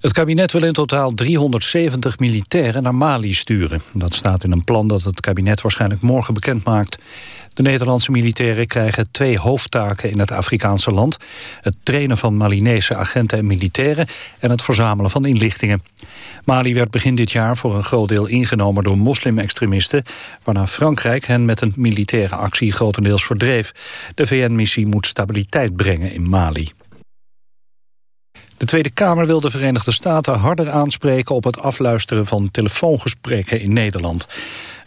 Het kabinet wil in totaal 370 militairen naar Mali sturen. Dat staat in een plan dat het kabinet waarschijnlijk morgen bekend maakt. De Nederlandse militairen krijgen twee hoofdtaken in het Afrikaanse land. Het trainen van Malinese agenten en militairen... en het verzamelen van inlichtingen. Mali werd begin dit jaar voor een groot deel ingenomen door moslim-extremisten... waarna Frankrijk hen met een militaire actie grotendeels verdreef. De VN-missie moet stabiliteit brengen in Mali. De Tweede Kamer wil de Verenigde Staten harder aanspreken op het afluisteren van telefoongesprekken in Nederland.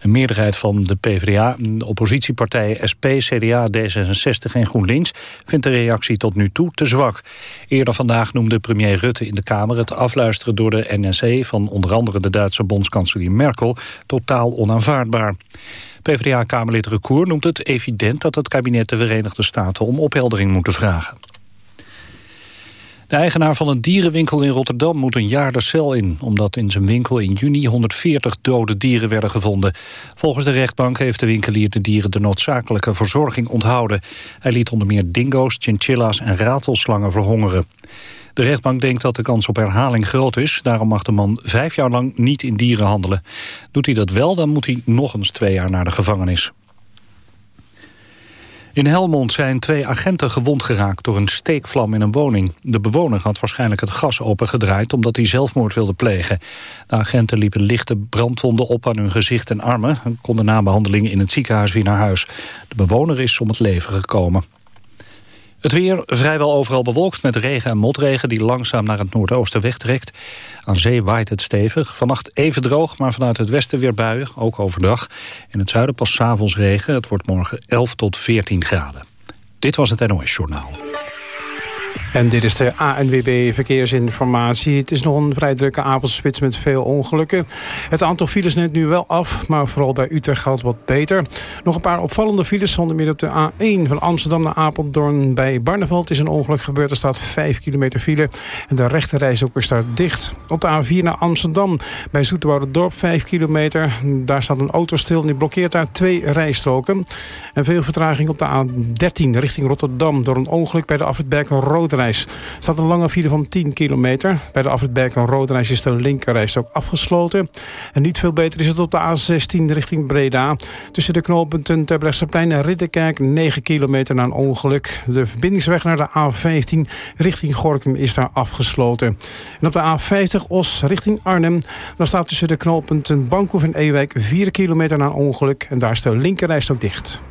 Een meerderheid van de PvdA, de oppositiepartijen SP, CDA, D66 en GroenLinks... vindt de reactie tot nu toe te zwak. Eerder vandaag noemde premier Rutte in de Kamer... het afluisteren door de NSE van onder andere de Duitse bondskanselier Merkel... totaal onaanvaardbaar. PvdA-Kamerlid Recour noemt het evident dat het kabinet de Verenigde Staten... om opheldering moet vragen. De eigenaar van een dierenwinkel in Rotterdam moet een jaar de cel in... omdat in zijn winkel in juni 140 dode dieren werden gevonden. Volgens de rechtbank heeft de winkelier de dieren de noodzakelijke verzorging onthouden. Hij liet onder meer dingo's, chinchilla's en ratelslangen verhongeren. De rechtbank denkt dat de kans op herhaling groot is. Daarom mag de man vijf jaar lang niet in dieren handelen. Doet hij dat wel, dan moet hij nog eens twee jaar naar de gevangenis. In Helmond zijn twee agenten gewond geraakt door een steekvlam in een woning. De bewoner had waarschijnlijk het gas opengedraaid omdat hij zelfmoord wilde plegen. De agenten liepen lichte brandwonden op aan hun gezicht en armen... en konden na behandeling in het ziekenhuis weer naar huis. De bewoner is om het leven gekomen. Het weer vrijwel overal bewolkt met regen en motregen... die langzaam naar het noordoosten wegtrekt. Aan zee waait het stevig. Vannacht even droog, maar vanuit het westen weer buien, ook overdag. In het zuiden pas s'avonds regen. Het wordt morgen 11 tot 14 graden. Dit was het NOS Journaal. En dit is de ANWB Verkeersinformatie. Het is nog een vrij drukke avondspits met veel ongelukken. Het aantal files neemt nu wel af, maar vooral bij Utrecht het wat beter. Nog een paar opvallende files zonder meer op de A1 van Amsterdam naar Apeldoorn. Bij Barneveld is een ongeluk gebeurd. Er staat 5 kilometer file en de rechte ook is daar dicht. Op de A4 naar Amsterdam bij Dorp 5 kilometer. Daar staat een auto stil en die blokkeert daar twee rijstroken. En veel vertraging op de A13 richting Rotterdam door een ongeluk bij de afrit Roodrij staat een lange file van 10 kilometer. Bij de afrit Berk en Roodreis is de linkerreis ook afgesloten. En niet veel beter is het op de A16 richting Breda. Tussen de knooppunten Terbrechtseplein en Ridderkerk 9 kilometer na een ongeluk. De verbindingsweg naar de A15 richting Gorkum is daar afgesloten. En op de A50 Os richting Arnhem. Dan staat tussen de knooppunten Bankhoef en Ewijk 4 kilometer na een ongeluk. En daar is de linkerreis ook dicht.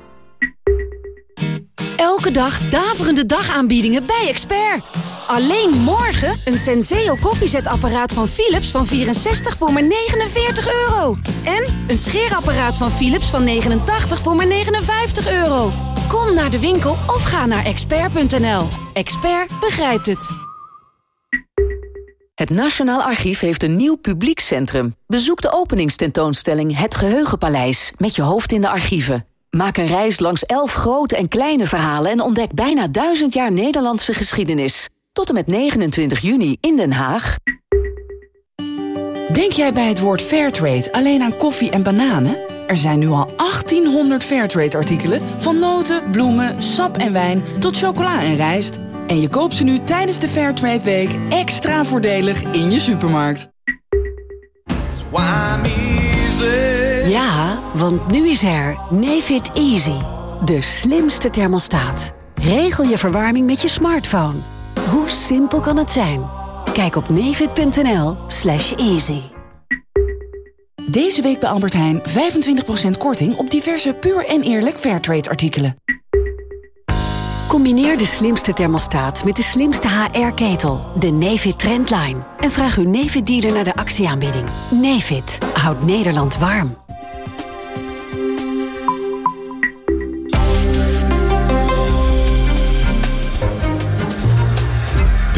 Elke dag daverende dagaanbiedingen bij Expert. Alleen morgen een Senseo koffiezetapparaat van Philips van 64 voor maar 49 euro. En een scheerapparaat van Philips van 89 voor maar 59 euro. Kom naar de winkel of ga naar expert.nl. Expert begrijpt het. Het Nationaal Archief heeft een nieuw publiekscentrum. Bezoek de openingstentoonstelling Het Geheugenpaleis... met je hoofd in de archieven. Maak een reis langs elf grote en kleine verhalen... en ontdek bijna duizend jaar Nederlandse geschiedenis. Tot en met 29 juni in Den Haag. Denk jij bij het woord Fairtrade alleen aan koffie en bananen? Er zijn nu al 1800 Fairtrade-artikelen... van noten, bloemen, sap en wijn tot chocola en rijst. En je koopt ze nu tijdens de Fairtrade Week extra voordelig in je supermarkt. Ja, want nu is er Nefit Easy. De slimste thermostaat. Regel je verwarming met je smartphone. Hoe simpel kan het zijn? Kijk op nefit.nl slash easy. Deze week bij Albert Heijn 25% korting op diverse puur en eerlijk Fairtrade artikelen. Combineer de slimste thermostaat met de slimste HR-ketel, de Nefit Trendline. En vraag uw Nefit-dealer naar de actieaanbieding. Nefit houdt Nederland warm.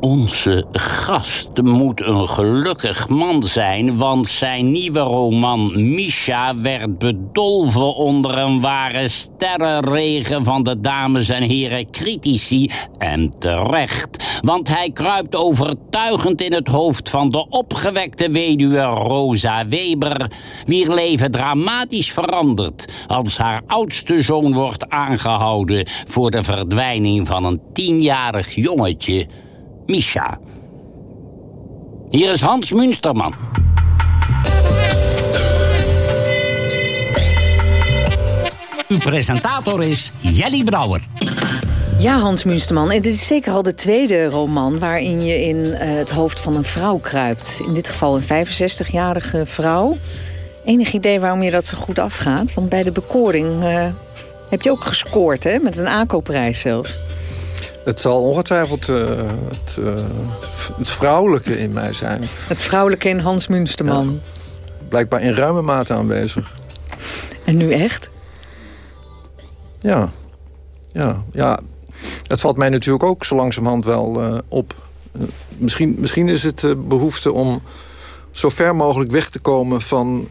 Onze gast moet een gelukkig man zijn, want zijn nieuwe roman Misha werd bedolven onder een ware sterrenregen van de dames en heren critici. En terecht, want hij kruipt overtuigend in het hoofd van de opgewekte weduwe Rosa Weber, wier leven dramatisch verandert als haar oudste zoon wordt aangehouden voor de verdwijning van een tienjarig jongetje. Misha. Hier is Hans Münsterman. Uw presentator is Jelly Brouwer. Ja, Hans Münsterman. En dit is zeker al de tweede roman... waarin je in uh, het hoofd van een vrouw kruipt. In dit geval een 65-jarige vrouw. Enig idee waarom je dat zo goed afgaat? Want bij de bekoring uh, heb je ook gescoord, hè? Met een aankoopprijs zelfs. Het zal ongetwijfeld uh, het, uh, het, vrouwelijke in mij zijn. Het vrouwelijke in Hans Münsterman. Ja, blijkbaar in ruime mate aanwezig. En nu echt? Ja. Ja, ja. Het valt mij natuurlijk ook zo langzamerhand wel uh, op. misschien, misschien is het behoefte om zo ver mogelijk weg te komen van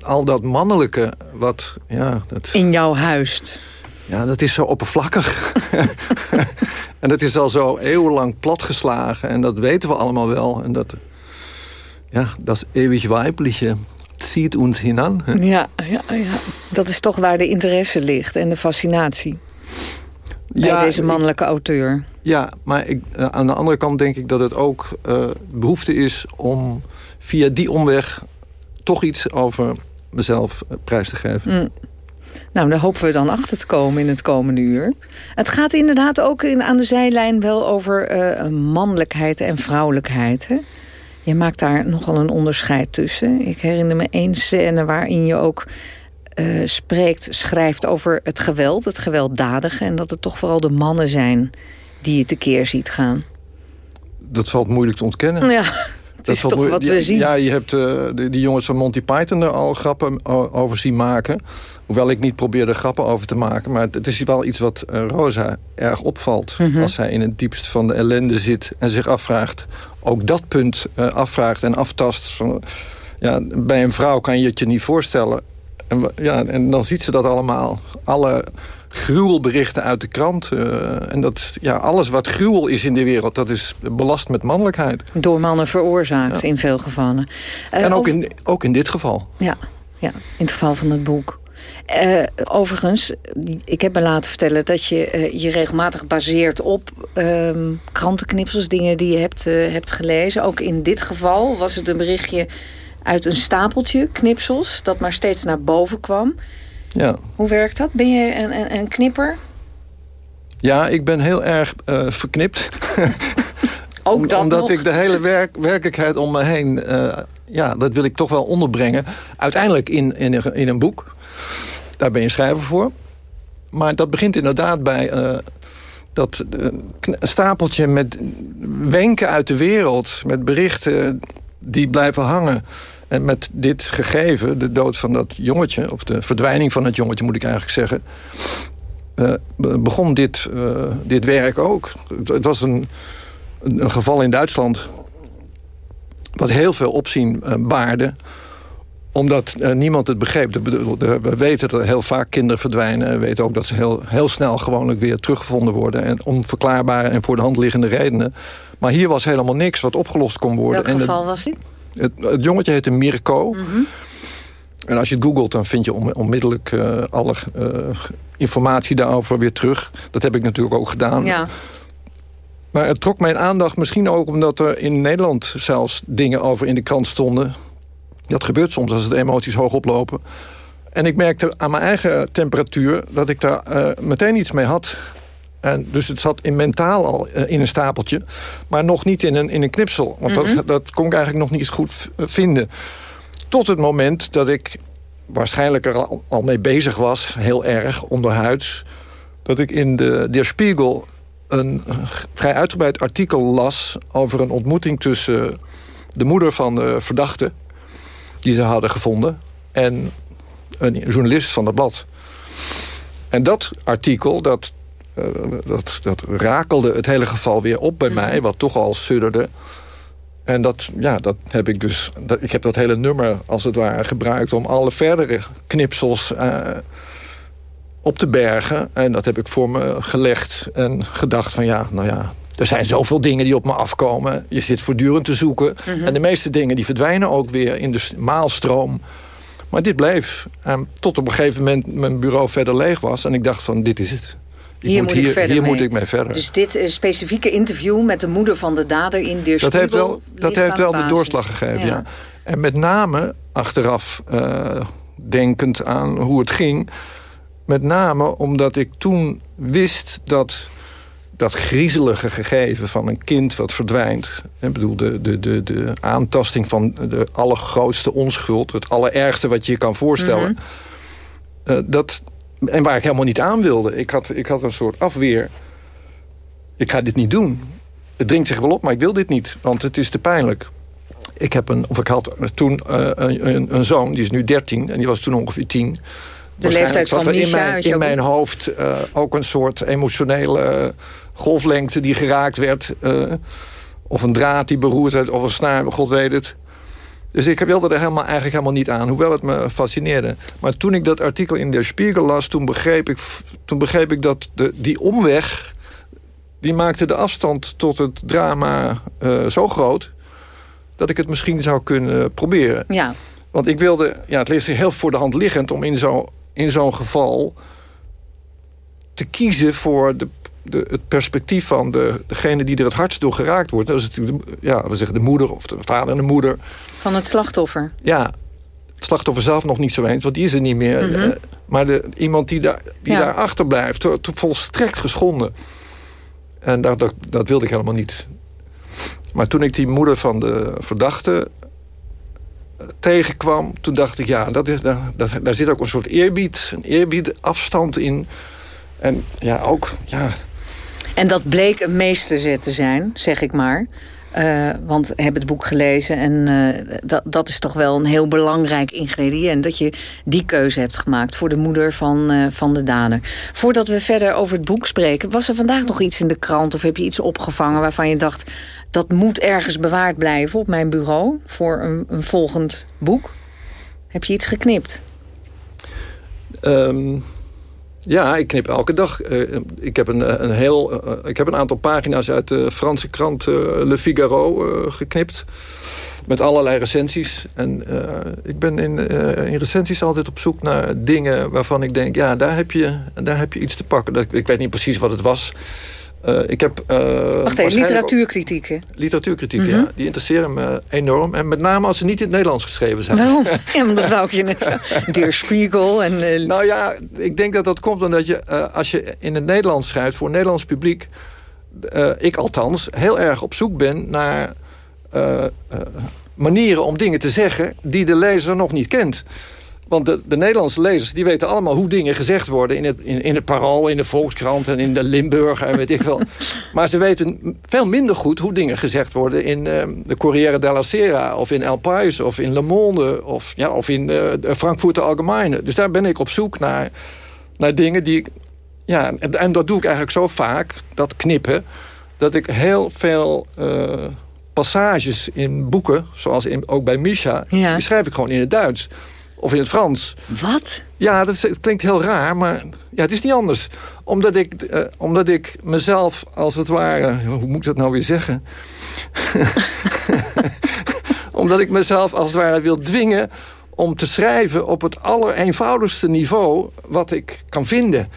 al dat mannelijke wat... Ja, dat... In jouw huis. Ja, dat is zo oppervlakkig. en dat is al zo eeuwenlang platgeslagen. En dat weten we allemaal wel. En dat, ja, dat is eeuwig weibliche. ziet ons hinan. Ja, ja, ja, dat is toch waar de interesse ligt en de fascinatie. Bij ja, deze mannelijke auteur. Ja, maar ik, uh, aan de andere kant denk ik dat het ook uh, behoefte is... om via die omweg toch iets over mezelf prijs te geven. Mm. Nou, daar hopen we dan achter te komen in het komende uur. Het gaat inderdaad ook in, aan de zijlijn wel over uh, mannelijkheid en vrouwelijkheid. Hè? Je maakt daar nogal een onderscheid tussen. Ik herinner me één scène waarin je ook uh, spreekt, schrijft over het geweld, het gewelddadige... en dat het toch vooral de mannen zijn die je tekeer ziet gaan. Dat valt moeilijk te ontkennen. Ja, dat is toch wat we zien. Ja, je hebt uh, die jongens van Monty Python er al grappen over zien maken. Hoewel ik niet probeerde grappen over te maken. Maar het is wel iets wat uh, Rosa erg opvalt. Mm -hmm. Als zij in het diepst van de ellende zit en zich afvraagt... ook dat punt uh, afvraagt en aftast. Van, ja, bij een vrouw kan je het je niet voorstellen. En, ja, en dan ziet ze dat allemaal. Alle gruwelberichten uit de krant. Uh, en dat, ja, alles wat gruwel is in de wereld, dat is belast met mannelijkheid. Door mannen veroorzaakt ja. in veel gevallen. Uh, en ook, of... in, ook in dit geval. Ja, ja, in het geval van het boek. Uh, overigens, ik heb me laten vertellen dat je je regelmatig baseert op um, krantenknipsels, dingen die je hebt, hebt gelezen. Ook in dit geval was het een berichtje uit een stapeltje knipsels, dat maar steeds naar boven kwam. Ja. Hoe werkt dat? Ben je een, een, een knipper? Ja, ik ben heel erg uh, verknipt. Ook dat Omdat nog? ik de hele werk, werkelijkheid om me heen... Uh, ja, dat wil ik toch wel onderbrengen. Uiteindelijk in, in, in een boek. Daar ben je schrijver voor. Maar dat begint inderdaad bij... Uh, dat stapeltje met wenken uit de wereld... met berichten die blijven hangen... En met dit gegeven, de dood van dat jongetje... of de verdwijning van het jongetje, moet ik eigenlijk zeggen... Uh, begon dit, uh, dit werk ook. Het, het was een, een, een, geval in Duitsland... wat heel veel opzien uh, baarde omdat niemand het begreep. We weten dat er heel vaak kinderen verdwijnen. We weten ook dat ze heel, heel snel gewoonlijk weer teruggevonden worden. En om verklaarbare en voor de hand liggende redenen. Maar hier was helemaal niks wat opgelost kon worden. Welk en geval was dit? Het, het, jongetje heette Mirko. Mm -hmm. En als je het googelt, dan vind je on, onmiddellijk uh, alle uh, informatie daarover weer terug. Dat heb ik natuurlijk ook gedaan. Ja. Maar het trok mijn aandacht misschien ook omdat er in Nederland zelfs dingen over in de krant stonden. Dat gebeurt soms als de emoties hoog oplopen. En ik merkte aan mijn eigen temperatuur dat ik daar uh, meteen iets mee had. En dus het zat in mentaal al uh, in een stapeltje. Maar nog niet in een, in een knipsel. Want mm -hmm. dat, dat kon ik eigenlijk nog niet goed vinden. Tot het moment dat ik waarschijnlijk er al, al mee bezig was. Heel erg, onderhuids. Dat ik in de Der Spiegel een vrij uitgebreid artikel las... over een ontmoeting tussen de moeder van de verdachte... die ze hadden gevonden... en een journalist van het blad. En dat artikel, dat eh, dat, dat rakelde het hele geval weer op bij mij, wat toch al sudderde. En dat, ja, dat heb ik dus. Dat, ik heb dat hele nummer als het ware gebruikt om alle verdere knipsels uh, op te bergen. En dat heb ik voor me gelegd en gedacht van ja, nou ja, er zijn zoveel dingen die op me afkomen. Je zit voortdurend te zoeken. En de meeste dingen die verdwijnen ook weer in de maalstroom. Maar dit bleef. En tot op een gegeven moment mijn bureau verder leeg was. En ik dacht van, dit is het. Ik Hier moet ik hier, verder hier mee. moet ik mee verder. Dus dit specifieke interview met de moeder van de dader in Deer dat heeft wel, dat heeft wel de doorslag gegeven, ja. En met name achteraf eh, denkend aan hoe het ging... met name omdat ik toen wist dat dat griezelige gegeven van een kind wat verdwijnt... ik bedoel, de, de, de, de aantasting van de allergrootste onschuld... het allerergste wat je je kan voorstellen... eh, dat, en waar ik helemaal niet aan wilde. Ik had, ik had een soort afweer. Ik ga dit niet doen. Het dringt zich wel op, maar ik wil dit niet. Want het is te pijnlijk. Ik heb een, of ik had toen eh, een, een, een zoon, die is nu 13 en die was toen ongeveer 10. Waarschijnlijk leeftijd van er in Misha mijn, in mijn hoofd eh, ook een soort emotionele golflengte die geraakt werd. eh, of een draad die beroerd werd, of een snaar, god weet het. Dus ik wilde er helemaal, eigenlijk helemaal niet aan, hoewel het me fascineerde. Maar toen ik dat artikel in Der Spiegel las, toen begreep ik, toen begreep ik dat de, die omweg... die maakte de afstand tot het drama eh, zo groot... dat ik het misschien zou kunnen proberen. Ja, Want ik wilde, ja, het is heel voor de hand liggend om in zo'n in zo'n geval te kiezen voor de, de, het perspectief van de, degene die er het hardst door geraakt wordt. Dat is natuurlijk, de, ja, we zeggen de moeder of de vader en de moeder. Van het slachtoffer. Ja, het slachtoffer zelf nog niet zo eens, want die is er niet meer. Mhm. Eh, maar de, iemand die, daar, die Ja. daar achterblijft, volstrekt geschonden. En dat, dat, dat wilde ik helemaal niet. Maar toen ik die moeder van de verdachte eh, tegenkwam... toen dacht ik, ja, dat is, daar, dat, daar zit ook een soort eerbied, een eerbied, afstand in. En ja, ook, ja, En dat bleek een meesterzet te zijn, zeg ik maar. Eh, want heb het boek gelezen en eh, dat, dat is toch wel een heel belangrijk ingrediënt. Dat je die keuze hebt gemaakt voor de moeder van, eh, van de dader. Voordat we verder over het boek spreken... was er vandaag nog iets in de krant of heb je iets opgevangen... waarvan je dacht, dat moet ergens bewaard blijven op mijn bureau... voor een, een volgend boek? Heb je iets geknipt? Ehm, ja, ik knip elke dag. Eh, ik, heb een, een heel, eh, ik heb een aantal pagina's uit de Franse krant eh, Le Figaro eh, geknipt. Met allerlei recensies. En eh, ik ben in, eh, in recensies altijd op zoek naar dingen waarvan ik denk... ja, daar heb je, daar heb je iets te pakken. Ik weet niet precies wat het was. Eh, ik heb, eh, Wacht even, literatuurkritiek, hè? Literatuurkritiek, Mhm. ja. Die interesseren me enorm. En met name als ze niet in het Nederlands geschreven zijn. Waarom? Ja, want dat wou ik je net. Der Spiegel en... eh, Nou ja, ik denk dat dat komt omdat je, als je in het Nederlands schrijft... voor een Nederlands publiek, ik althans, heel erg op zoek ben naar... manieren om dingen te zeggen die de lezer nog niet kent. Want de, de Nederlandse lezers die weten allemaal hoe dingen gezegd worden... in het, in, in het Parool, in de Volkskrant en in de Limburger en weet ik wel. Maar ze weten veel minder goed hoe dingen gezegd worden... in eh, de Corriere della Sera of in El Pais of in Le Monde... of, ja, of in eh, de Frankfurter Allgemeine. Dus daar ben ik op zoek naar, naar dingen die ik... Ja, en, en dat doe ik eigenlijk zo vaak, dat knippen... dat ik heel veel eh, passages in boeken... zoals in, ook bij Misha, Ja. die schrijf ik gewoon in het Duits... Of in het Frans. Wat? Ja, dat is- klinkt heel raar, maar ja, het is niet anders. Omdat ik, eh, omdat ik mezelf als het ware... Hoe moet ik dat nou weer zeggen? omdat ik mezelf als het ware wil dwingen... om te schrijven op het allereenvoudigste niveau... wat ik kan vinden.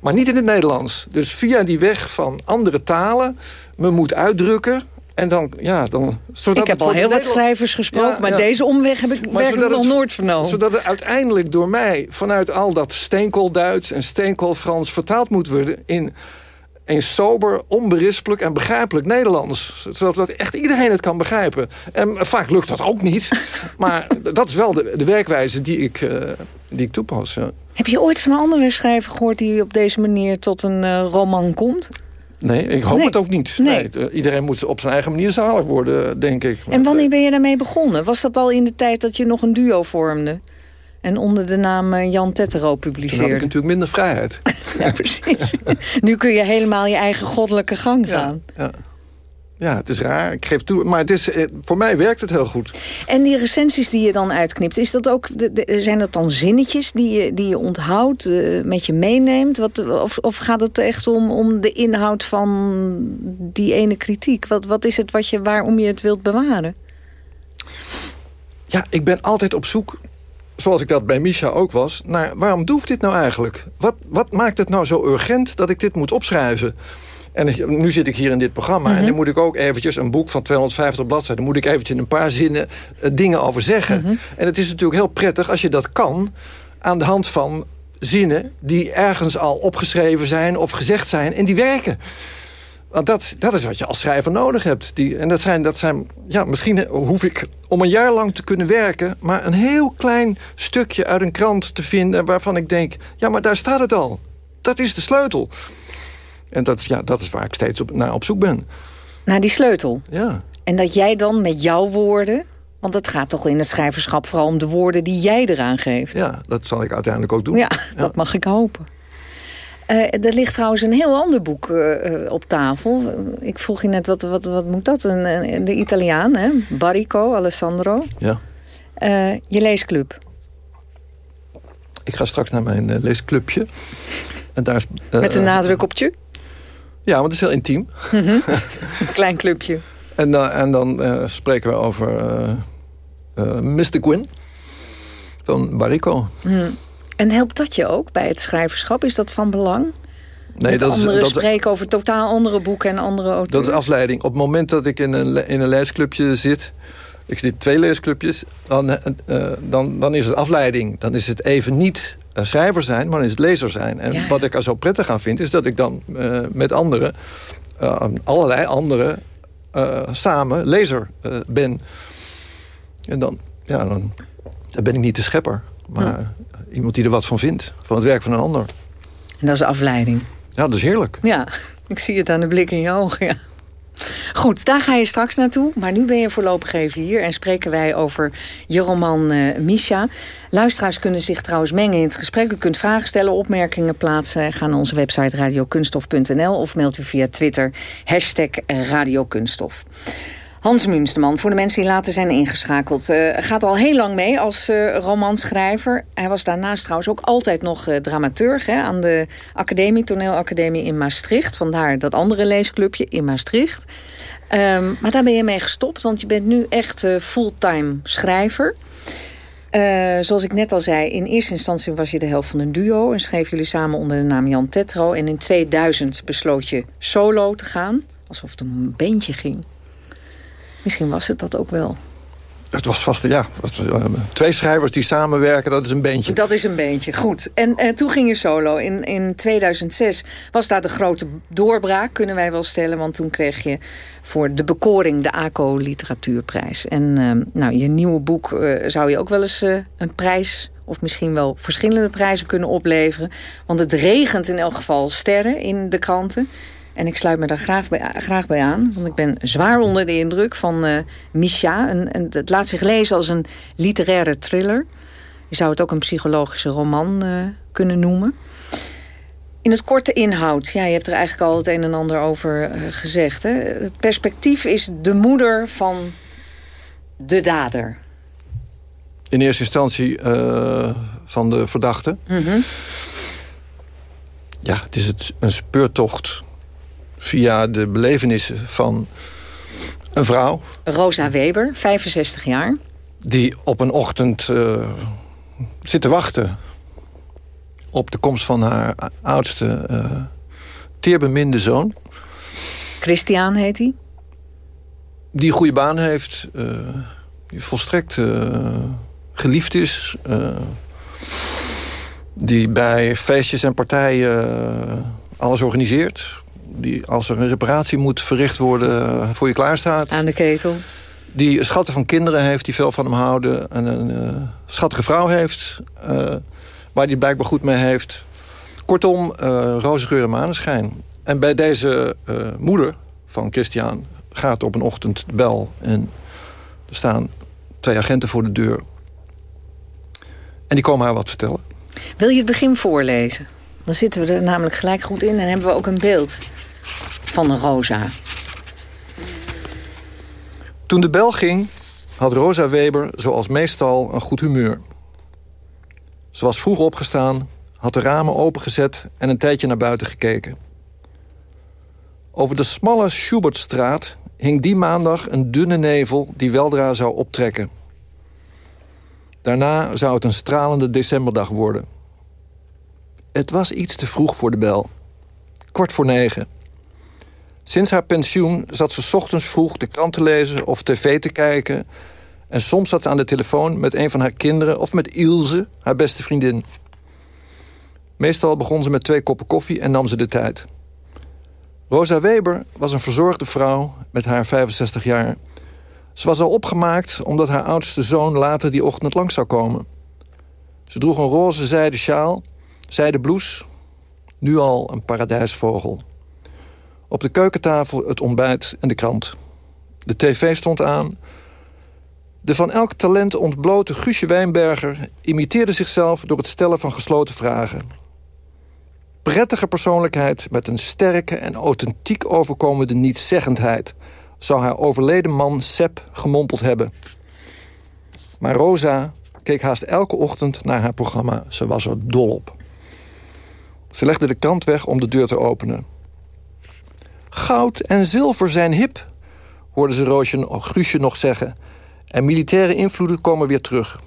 Maar niet in het Nederlands. Dus via die weg van andere talen... me moet uitdrukken... En dan, ja, dan... Zodat ik heb al heel wat schrijvers gesproken... Ja, maar ja. deze omweg heb ik werkelijk nog nooit vernomen. Zodat het uiteindelijk door mij vanuit al dat steenkool-Duits en steenkool-Frans vertaald moet worden in een sober, onberispelijk en begrijpelijk Nederlands. Zodat echt iedereen het kan begrijpen. En vaak lukt dat ook niet. Maar dat is wel de, de werkwijze die ik, eh, die ik toepas. ja. Heb je ooit van een andere schrijver gehoord... die op deze manier tot een eh, roman komt? Nee, ik hoop Nee. het ook niet. Nee. Nee, iedereen moet op zijn eigen manier zalig worden, denk ik. En wanneer ben je daarmee begonnen? Was dat al in de tijd dat je nog een duo vormde? En onder de naam eh, Jan Tettero publiceerde. had ik natuurlijk minder vrijheid. Ja, precies. nu kun je helemaal je eigen goddelijke gang gaan. Ja. ja, het is raar. Ik geef toe. Maar het is, eh, voor mij werkt het heel goed. En die recensies die je dan uitknipt, is dat ook, de, de- zijn dat dan zinnetjes die je, die je onthoudt, eh, met je meeneemt? Wat, of, of gaat het echt om, om de inhoud van die ene kritiek? Wat, wat is het wat je, waarom je het wilt bewaren? Ja, ik ben altijd op zoek, zoals ik dat bij Misha ook was... naar waarom doe ik dit nou eigenlijk? Wat, wat maakt het nou zo urgent dat ik dit moet opschrijven? En nu zit ik hier in dit programma... en dan moet ik ook eventjes een boek van 250 bladzijden... moet ik eventjes in een paar zinnen eh, dingen over zeggen. En het is natuurlijk heel prettig als je dat kan... aan de hand van zinnen die ergens al opgeschreven zijn... of gezegd zijn en die werken. Want dat, dat is wat je als schrijver nodig hebt. Die, en dat zijn, dat zijn, ja, misschien hoef ik om een jaar lang te kunnen werken... maar een heel klein stukje uit een krant te vinden... waarvan ik denk, ja, maar daar staat het al. Dat is de sleutel. En dat, is- ja, dat is waar ik steeds op, naar op zoek ben. Naar die sleutel. Ja, En dat jij dan met jouw woorden... want het gaat toch in het schrijverschap vooral om de woorden die jij eraan geeft. ja dat zal ik uiteindelijk ook doen. Ja, dat mag ik hopen. Eh, er ligt trouwens een heel ander boek eh, eh, op tafel. Ik vroeg je net, wat, wat, wat moet dat? Een, een- de Italiaan, hè? Barrico, Alessandro. Ja. Je leesclub. Ik ga straks naar mijn leesclubje. En daar is, Met een nadruk op tje. Ja, want het is heel intiem. Een klein clubje. En, dan en dan eh, spreken we over eh eh, Mr. Gwyn van Barrico. En helpt dat je ook bij het schrijverschap? Is dat van belang? Nee, dat is, anderen dat, spreken over totaal andere boeken en andere auteurs? dat is afleiding. Op het moment dat ik in een, in een leesclubje zit... ik zit twee leesclubjes... Dan, eh, eh, dan, dan is het afleiding. Dan is het even niet eh, schrijver zijn, maar is het lezer zijn. En Ja, ja. wat ik er zo prettig aan vind... is dat ik dan eh, met anderen... eh, allerlei anderen eh, samen lezer ben. En dan, ja, dan, dan ben ik niet de schepper... maar iemand die er wat van vindt. Van het werk van een ander. En dat is afleiding. Ja, dat is heerlijk. Ja, ik zie het aan de blik in je ogen, ja. Goed, daar ga je straks naartoe. Maar nu ben je voorlopig even hier en spreken wij over je roman eh Misha. Luisteraars kunnen zich trouwens mengen in het gesprek. U kunt vragen stellen, opmerkingen plaatsen. Ga naar onze website radiokunstof.nl of mailt u via Twitter hashtag radiokunststof. Hans Munsterman, voor de mensen die later zijn ingeschakeld... eh, gaat al heel lang mee als eh, romanschrijver. Hij was daarnaast trouwens ook altijd nog eh, dramaturg... Hè, aan de academie, toneelacademie in Maastricht. Vandaar dat andere leesclubje in Maastricht. Ehm, maar daar ben je mee gestopt, want je bent nu echt fulltime schrijver. Zoals ik net al zei, in eerste instantie was je de helft van een duo... en schreven jullie samen onder de naam Jan Tetro. En in 2000 besloot je solo te gaan, alsof het een beentje ging. Misschien was het dat ook wel. Het was vast, ja, eh, twee schrijvers die samenwerken, dat is een beentje. Dat is een beentje, goed. En eh, toen ging je solo. In, in 2006 was daar de grote doorbraak, kunnen wij wel stellen. Want toen kreeg je voor de bekoring de ACO Literatuurprijs. En eh, nou, je nieuwe boek eh, zou je ook wel eens een prijs... of misschien wel verschillende prijzen kunnen opleveren. Want het regent in elk geval sterren in de kranten. En ik sluit me daar graag bij, graag bij aan. Want ik ben zwaar onder de indruk van eh Misha. Een, een, het laat zich lezen als een literaire thriller. Je zou het ook een psychologische roman eh, kunnen noemen. In het korte inhoud, ja, je hebt er eigenlijk al het een en ander over eh, gezegd. Hè? Het perspectief is de moeder van de dader. In eerste instantie van de verdachte. Ja, het is het, een speurtocht via de belevenissen van een vrouw... Rosa Weber, 65 jaar. die op een ochtend eh, zit te wachten... op de komst van haar oudste, eh teerbeminde zoon... Christian heet hij. die een goede baan heeft, eh, die volstrekt geliefd is... die bij feestjes en partijen alles organiseert... die als er een reparatie moet verricht worden eh, voor je klaarstaat... Aan de ketel. die schatten van kinderen heeft die veel van hem houden... en een eh, schattige vrouw heeft, eh, waar hij blijkbaar goed mee heeft. Kortom, eh roze geur en maneschijn. En bij deze moeder van Christian gaat op een ochtend de bel... en er staan twee agenten voor de deur. En die komen haar wat vertellen. Wil je het begin voorlezen? Dan zitten we er namelijk gelijk goed in en hebben we ook een beeld van Rosa. Toen de bel ging, had Rosa Weber zoals meestal een goed humeur. Ze was vroeg opgestaan, had de ramen opengezet en een tijdje naar buiten gekeken. Over de smalle Schubertstraat hing die maandag een dunne nevel die weldra zou optrekken. Daarna zou het een stralende decemberdag worden. Het was iets te vroeg voor de bel. Kwart voor negen. Sinds haar pensioen zat ze ochtends vroeg de krant te lezen of tv te kijken... en soms zat ze aan de telefoon met een van haar kinderen... of met Ilse, haar beste vriendin. Meestal begon ze met twee koppen koffie en nam ze de tijd. Rosa Weber was een verzorgde vrouw met haar 65 jaar. Ze was al opgemaakt omdat haar oudste zoon later die ochtend langs zou komen. Ze droeg een roze zijden sjaal, zijden blouse, nu al een paradijsvogel. Op de keukentafel het ontbijt en de krant. De tv stond aan. De van elk talent ontblote Guusje Wijnberger... imiteerde zichzelf door het stellen van gesloten vragen. Prettige persoonlijkheid met een sterke en authentiek overkomende nietszeggendheid... zou haar overleden man Sepp gemompeld hebben. Maar Rosa keek haast elke ochtend naar haar programma. Ze was er dol op. Ze legde de krant weg om de deur te openen. Goud en zilver zijn hip, hoorde ze Roosje, Guusje nog zeggen. En militaire invloeden komen weer terug.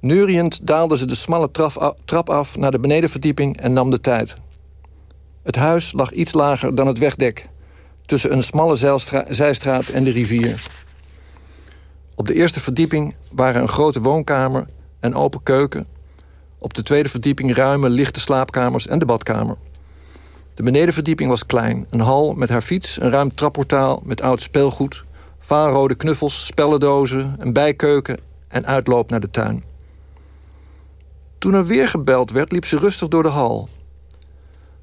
Neuriënd daalde ze de smalle trap af naar de benedenverdieping en nam de tijd. Het huis lag iets lager dan het wegdek... tussen een smalle zijstraat en de rivier. Op de eerste verdieping waren een grote woonkamer en open keuken. Op de tweede verdieping ruime, lichte slaapkamers en de badkamer. De benedenverdieping was klein. Een hal met haar fiets, een ruim trapportaal met oud speelgoed... vaanrode knuffels, spellendozen, een bijkeuken en uitloop naar de tuin. Toen er weer gebeld werd, liep ze rustig door de hal.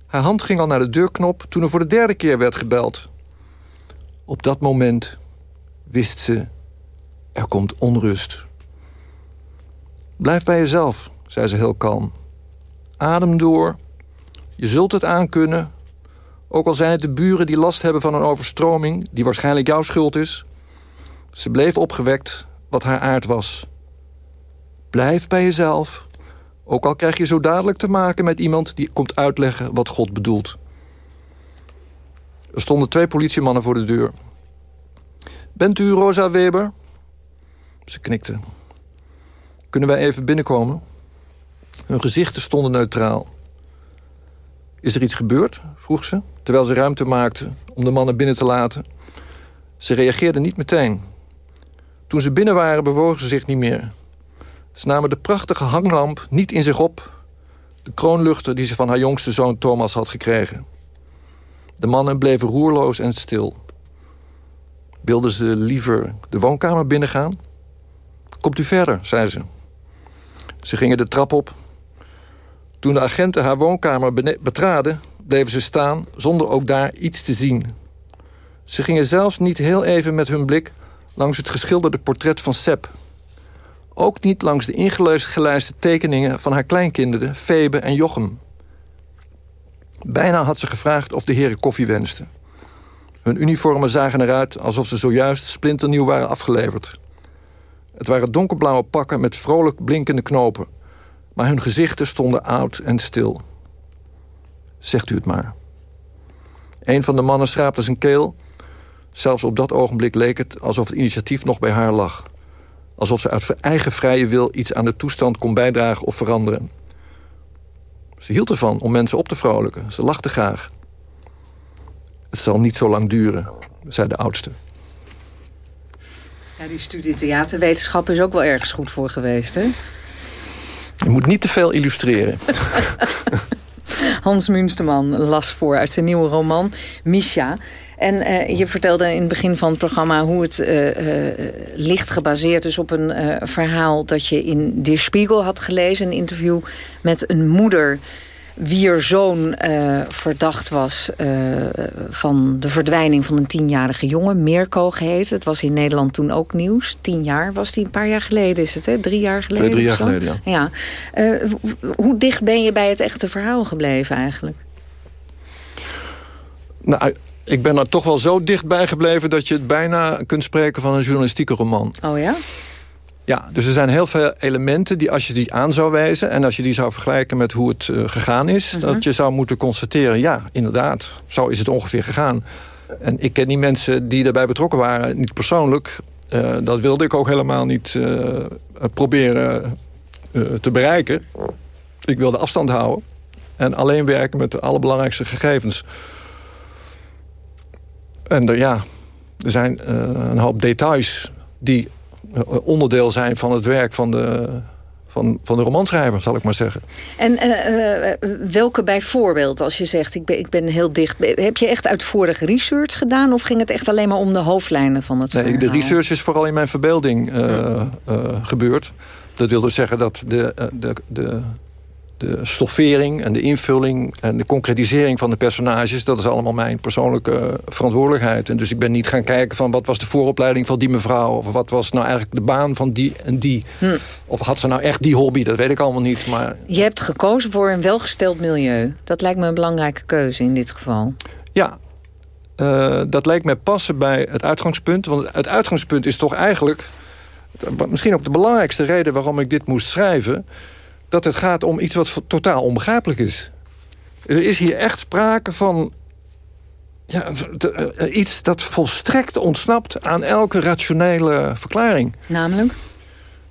Haar hand ging al naar de deurknop toen er voor de derde keer werd gebeld. Op dat moment wist ze, er komt onrust. Blijf bij jezelf, zei ze heel kalm. Adem door je zult het aankunnen, ook al zijn het de buren die last hebben van een overstroming... die waarschijnlijk jouw schuld is. Ze bleef opgewekt, wat haar aard was. Blijf bij jezelf, ook al krijg je zo dadelijk te maken met iemand... die komt uitleggen wat God bedoelt. Er stonden twee politiemannen voor de deur. Bent u Rosa Weber? Ze knikte. Kunnen wij even binnenkomen? Hun gezichten stonden neutraal. Is er iets gebeurd? vroeg ze, terwijl ze ruimte maakte om de mannen binnen te laten. Ze reageerden niet meteen. Toen ze binnen waren, bewogen ze zich niet meer. Ze namen de prachtige hanglamp niet in zich op. De kroonluchter die ze van haar jongste zoon Thomas had gekregen. De mannen bleven roerloos en stil. Wilden ze liever de woonkamer binnengaan? Komt u verder, zei ze. Ze gingen de trap op toen de agenten haar woonkamer betraden, bleven ze staan zonder ook daar iets te zien. Ze gingen zelfs niet heel even met hun blik langs het geschilderde portret van Seb. Ook niet langs de ingelijste tekeningen van haar kleinkinderen, Febe en Jochem. Bijna had ze gevraagd of de heren koffie wensten. Hun uniformen zagen eruit alsof ze zojuist splinternieuw waren afgeleverd. Het waren donkerblauwe pakken met vrolijk blinkende knopen maar hun gezichten stonden oud en stil. Zegt u het maar. Een van de mannen schraapte zijn keel. Zelfs op dat ogenblik leek het alsof het initiatief nog bij haar lag. Alsof ze uit eigen vrije wil iets aan de toestand kon bijdragen of veranderen. Ze hield ervan om mensen op te vrolijken. Ze lachte graag. Het zal niet zo lang duren, zei de oudste. Die studie theaterwetenschap is ook wel ergens goed voor geweest, hè? Je moet niet te veel illustreren. Hans Munsterman las voor uit zijn nieuwe roman Misha. En uh, je vertelde in het begin van het programma hoe het uh, uh, licht gebaseerd is op een verhaal dat je in De Spiegel had gelezen. Een interview met een moeder wier zoon uh, verdacht was uh, van de verdwijning van een tienjarige jongen. Mirko geheet. Het was in Nederland toen ook nieuws. Tien jaar was die, een paar jaar geleden is het, hè? Drie jaar geleden? Twee, drie jaar geleden, ja. ja. hoe dicht ben je bij het echte verhaal gebleven eigenlijk? Nou, ik ben er toch wel zo dichtbij gebleven... dat je het bijna kunt spreken van een journalistieke roman. Oh ja? Ja, dus er zijn heel veel elementen die als je die aan zou wijzen... en als je die zou vergelijken met hoe het uh, gegaan is... Mhm. dat je zou moeten constateren, ja, inderdaad, zo is het ongeveer gegaan. En ik ken die mensen die daarbij betrokken waren, niet persoonlijk. Uh, dat wilde ik ook helemaal niet uh, proberen te bereiken. Ik wilde afstand houden en alleen werken met de allerbelangrijkste gegevens. En er, ja, er zijn een hoop details die onderdeel zijn van het werk van de, van, van de romanschrijver, zal ik maar zeggen. En uh, uh, welke bijvoorbeeld, als je zegt, ik ben, ik ben heel dicht... heb je echt uitvoerig research gedaan... of ging het echt alleen maar om de hoofdlijnen van het Nee, verhaal? de research is vooral in mijn verbeelding uh, gebeurd. Dat wil dus zeggen dat de, de, de, de stoffering en de invulling... en de concretisering van de personages... dat is allemaal mijn persoonlijke verantwoordelijkheid. En dus ik ben niet gaan kijken van wat was de vooropleiding van die mevrouw... of wat was nou eigenlijk de baan van die en die. Hm. Of had ze nou echt die hobby, dat weet ik allemaal niet. Maar... Je hebt gekozen voor een welgesteld milieu. Dat lijkt me een belangrijke keuze in dit geval. Ja, uh, dat lijkt mij passen bij het uitgangspunt. Want het uitgangspunt is toch eigenlijk... misschien ook de belangrijkste reden waarom ik dit moest schrijven dat het gaat om iets wat totaal onbegrijpelijk is. Er is hier echt sprake van ja, iets dat volstrekt ontsnapt aan elke rationele verklaring. Namelijk?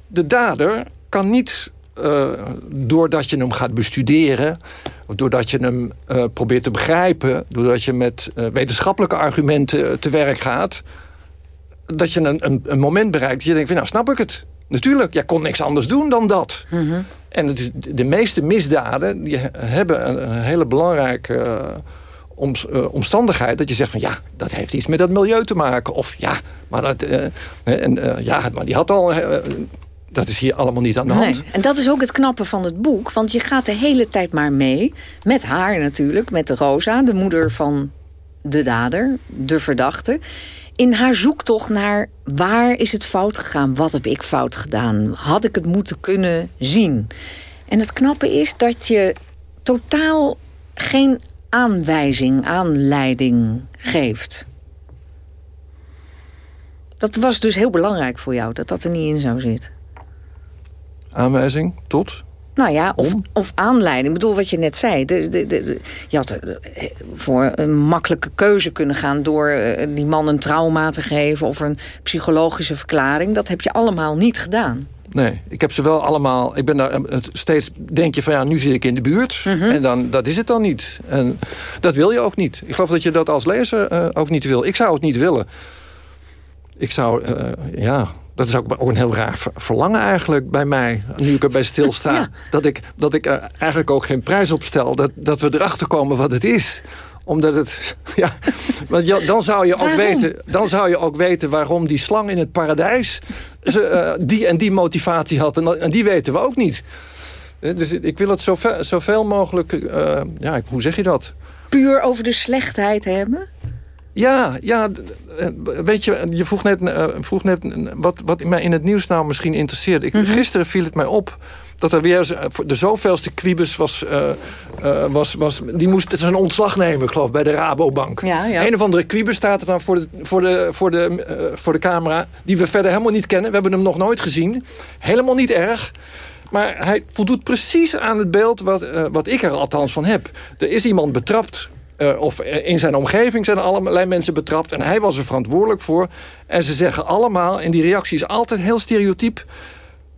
De dader kan niet, uh, doordat je hem gaat bestuderen... of doordat je hem uh, probeert te begrijpen... doordat je met uh, wetenschappelijke argumenten te werk gaat... dat je een, een, een moment bereikt dat je denkt... Van, nou, snap ik het. Natuurlijk, jij kon niks anders doen dan dat. Mm -hmm. En het is, de meeste misdaden die hebben een, hele belangrijke om, uh, omstandigheid... dat je zegt van ja, dat heeft iets met dat milieu te maken. Of ja, maar, dat, uh, en, ja, maar die had al... dat is hier allemaal niet aan de hand. En dat is ook het knappe van het boek. Want je gaat de hele tijd maar mee. Met haar natuurlijk, met de Rosa, de moeder van de dader, de verdachte in haar zoektocht naar waar is het fout gegaan? Wat heb ik fout gedaan? Had ik het moeten kunnen zien? En het knappe is dat je totaal geen aanwijzing, aanleiding geeft. Dat was dus heel belangrijk voor jou, dat dat er niet in zou zitten. Aanwijzing tot? Nou ja, of, of aanleiding. Ik bedoel wat je net zei. De, de, de, je had voor een makkelijke keuze kunnen gaan... door die man een trauma te geven of een psychologische verklaring. Dat heb je allemaal niet gedaan. Nee, ik heb ze wel allemaal... Ik ben daar steeds... Denk je van ja, nu zit ik in de buurt. Mhm. Mm -hmm. En dan, dat is het dan niet. En dat wil je ook niet. Ik geloof dat je dat als lezer uh, ook niet wil. Ik zou het niet willen. Ik zou, uh, ja... Dat is ook, ook een heel raar verlangen eigenlijk bij mij. Nu ik erbij stilsta. Ja. Dat ik, dat ik er eigenlijk ook geen prijs op stel. Dat, dat we erachter komen wat het is omdat het... Ja, want ja, dan, zou je ook weten, dan zou je ook weten waarom die slang in het paradijs... Ze, uh, die en die motivatie had. En, en, die weten we ook niet. Dus ik wil het zoveel, zoveel mogelijk... Uh, ja, hoe zeg je dat? Puur over de slechtheid hebben? Ja, ja, weet je, je vroeg net, uh, vroeg net wat, wat mij in het nieuws nou misschien interesseert. Ik, Mhm. mm -hmm. Gisteren viel het mij op dat er weer de zoveelste Quibus was, uh, uh, was, was... Die moest zijn ontslag nemen, ik geloof, bij de Rabobank. Ja, ja. Een of andere Quibus staat er dan voor de, voor, de, voor, de, uh, voor de camera... die we verder helemaal niet kennen. We hebben hem nog nooit gezien. Helemaal niet erg. Maar hij voldoet precies aan het beeld wat, wat ik er althans van heb. Er is iemand betrapt uh, of in zijn omgeving zijn allerlei mensen betrapt. En hij was er verantwoordelijk voor. En ze zeggen allemaal, en die reactie is altijd heel stereotyp...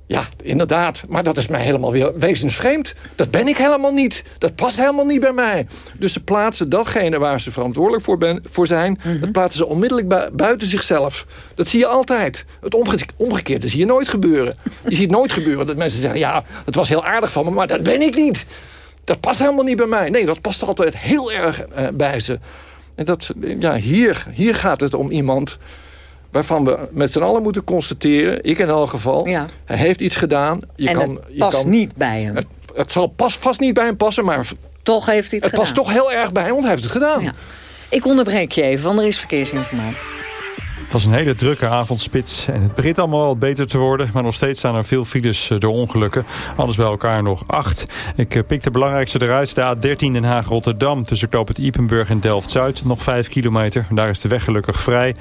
Ja, inderdaad, maar dat is mij helemaal weer wezensvreemd. Dat ben ik helemaal niet. Dat past helemaal niet bij mij. Dus ze plaatsen datgene waar ze verantwoordelijk voor, ben, voor zijn... Mhm. dat plaatsen ze onmiddellijk bu buiten zichzelf. Dat zie je altijd. Het omge omgekeerde zie je nooit gebeuren. Je ziet nooit gebeuren dat mensen zeggen... ja, het was heel aardig van me, maar dat ben ik niet. Dat past helemaal niet bij mij. Nee, dat past altijd heel erg uh, bij ze. En dat, ja, hier, hier gaat het om iemand waarvan we met z'n allen moeten constateren... ik in elk geval, ja. hij heeft iets gedaan. Je en kan, het je past kan, niet bij hem. Het, het zal pas, vast niet bij hem passen, maar toch heeft hij het, Het gedaan. past toch heel erg bij hem, want hij heeft het gedaan. Ja. Ik onderbreek je even, want er is verkeersinformatie. Het was een hele drukke avondspits en het begint allemaal wel beter te worden. Maar nog steeds staan er veel files eh, door ongelukken. Alles bij elkaar nog acht. Ik eh, pik de belangrijkste eruit. De A13 Den Haag-Rotterdam tussen Knoop het Ipenburg en Delft-Zuid. Nog vijf kilometer. Daar is de weg gelukkig vrij.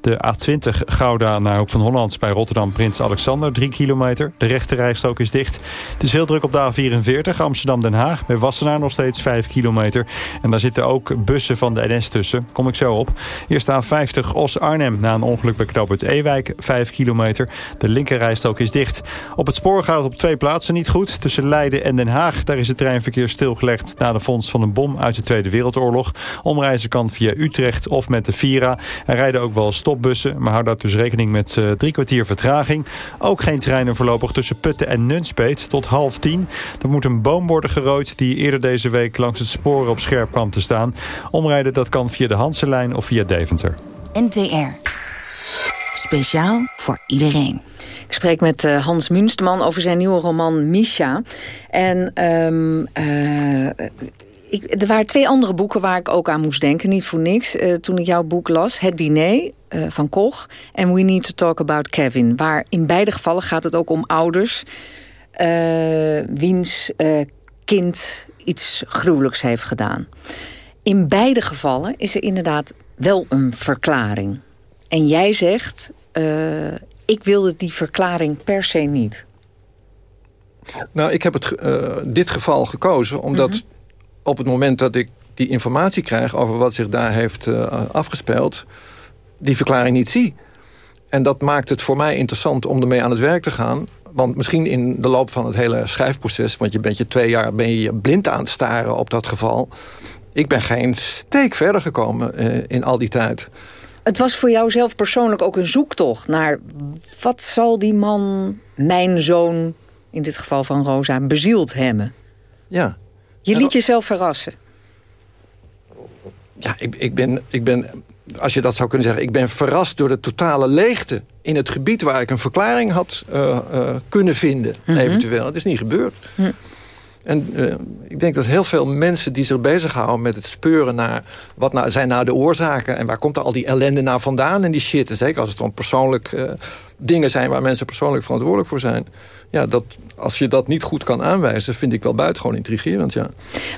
De A20 Gouda naar Hoek van Holland bij Rotterdam Prins Alexander. Drie kilometer. De rechte rijstrook is dicht. Het is heel druk op de A44 Amsterdam-Den Haag. Bij Wassenaar nog steeds vijf kilometer. En daar zitten ook bussen van de NS tussen. Kom ik zo op. Eerst de A50 Os-Arnhem een ongeluk bij Knoop het Ewijk. 5 kilometer. De linkerrijstrook is dicht. Op het spoor gaat het op twee plaatsen niet goed. Tussen Leiden en Den Haag. Daar is het treinverkeer stilgelegd na de vondst van een bom uit de Tweede Wereldoorlog. Omreizen kan via Utrecht of met de Vira. Er rijden ook wel stopbussen, maar hou daar dus rekening met eh, drie kwartier vertraging. Ook geen treinen voorlopig tussen Putten en Nunspeet tot half tien. Er moet een boom worden gerooid die eerder deze week langs het spoor op scherp kwam te staan. Omrijden dat kan via de Hanselijn of via Deventer. NTR. Speciaal voor iedereen. Ik spreek met eh, Hans Munsterman over zijn nieuwe roman Misha. En ehm, eh, ik, er waren twee andere boeken waar ik ook aan moest denken. Niet voor niks. eh, toen ik jouw boek las. Het Diner van Koch. En We Need to Talk About Kevin. Waar in beide gevallen gaat het ook om ouders. wiens kind iets gruwelijks heeft gedaan. In beide gevallen is er inderdaad wel een verklaring. En jij zegt, eh, ik wilde die verklaring per se niet. Nou, ik heb het, eh, dit geval gekozen omdat Mhm. op het moment dat ik die informatie krijg... over wat zich daar heeft eh, afgespeeld, die verklaring niet zie. En dat maakt het voor mij interessant om ermee aan het werk te gaan. Want misschien in de loop van het hele schrijfproces... want je bent je twee jaar ben je blind aan het staren op dat geval... ik ben geen steek verder gekomen in al die tijd. Het was voor jou zelf persoonlijk ook een zoektocht naar... wat zal die man, mijn zoon, in dit geval van Rosa, bezield hebben? Ja. Je liet jezelf verrassen. Ja, ik, ik, ben, ik ben, als je dat zou kunnen zeggen... ik ben verrast door de totale leegte in het gebied... waar ik een verklaring had eh, eh, kunnen vinden, Mhm. eventueel. Het is niet gebeurd. Hm. En eh, ik denk dat heel veel mensen die zich bezighouden met het speuren naar... wat nou, zijn nou de oorzaken en waar komt er al die ellende nou vandaan en die shit. Zeker als het dan persoonlijk eh, dingen zijn waar mensen persoonlijk verantwoordelijk voor zijn. Ja, dat, als je dat niet goed kan aanwijzen, vind ik wel buitengewoon intrigerend, ja.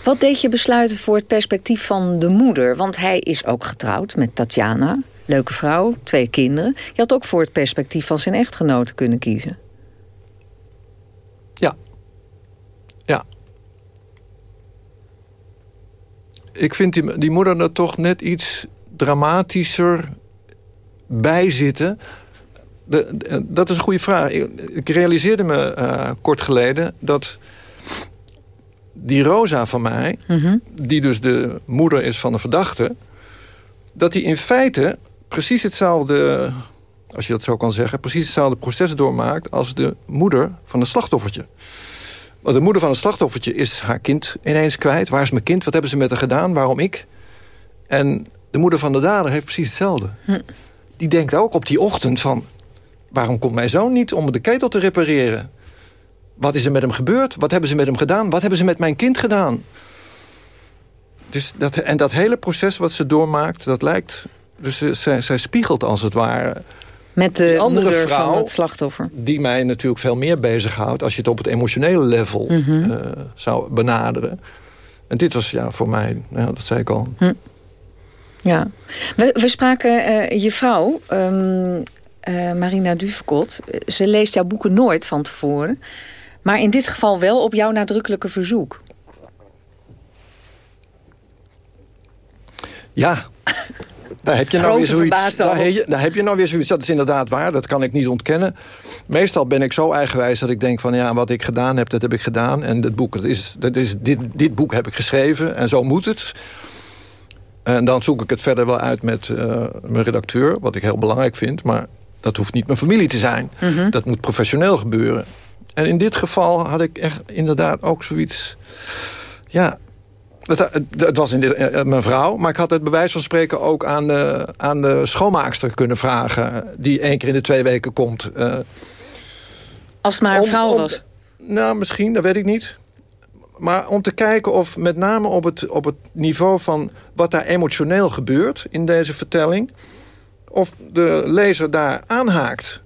Wat deed je besluiten voor het perspectief van de moeder? Want hij is ook getrouwd met Tatjana. Leuke vrouw, twee kinderen. Je had ook voor het perspectief van zijn echtgenote kunnen kiezen. Ja. Ja. Ik vind die, die moeder er toch net iets dramatischer bij zitten. De, de- dat is een goede vraag. Ik, ik realiseerde me eh, kort geleden dat die Rosa van mij... die dus de moeder is van de verdachte... dat die in feite precies hetzelfde, als je dat zo kan zeggen... precies hetzelfde proces doormaakt als de moeder van het slachtoffertje. Want de moeder van het slachtoffertje is haar kind ineens kwijt. Waar is mijn kind? Wat hebben ze met haar gedaan? Waarom ik? En de moeder van de dader heeft precies hetzelfde. Die denkt ook op die ochtend van... waarom komt mijn zoon niet om de ketel te repareren? Wat is er met hem gebeurd? Wat hebben ze met hem gedaan? Wat hebben ze met mijn kind gedaan? Dus dat, en dat hele proces wat ze doormaakt, dat lijkt... Dus zij spiegelt als het ware Met de Die andere vrouw- van het slachtoffer. die mij natuurlijk veel meer bezighoudt... als je het op het emotionele level Mhm. eh, zou benaderen. En dit was ja, voor mij, nou, dat zei ik al... Ja. We, we spraken eh, je vrouw, ehm, eh, Marina Duvekot. Ze leest jouw boeken nooit van tevoren. Maar in dit geval wel op jouw nadrukkelijke verzoek. Ja, daar heb je nou weer zoiets. Daar, heb je- daar heb je nou weer zoiets. Dat is inderdaad waar, dat kan ik niet ontkennen. Meestal ben ik zo eigenwijs dat ik denk van... ja, wat ik gedaan heb, dat heb ik gedaan. En dit boek, dat is, dat is, dit, dit boek heb ik geschreven en zo moet het. En dan zoek ik het verder wel uit met eh, mijn redacteur... wat ik heel belangrijk vind, maar dat hoeft niet mijn familie te zijn. Mhm. Dat moet professioneel gebeuren. En in dit geval had ik echt inderdaad ook zoiets... Ja, het, het, was in dit, eh, mijn vrouw, maar ik had het bij wijze van spreken ook aan de, aan de schoonmaakster kunnen vragen. Die één keer in de twee weken komt. eh, Als het maar een om- vrouw om- was. Nou, misschien, dat weet ik niet. maar om te kijken of met name op het, op het niveau van wat daar emotioneel gebeurt in deze vertelling... of de lezer daar aanhaakt.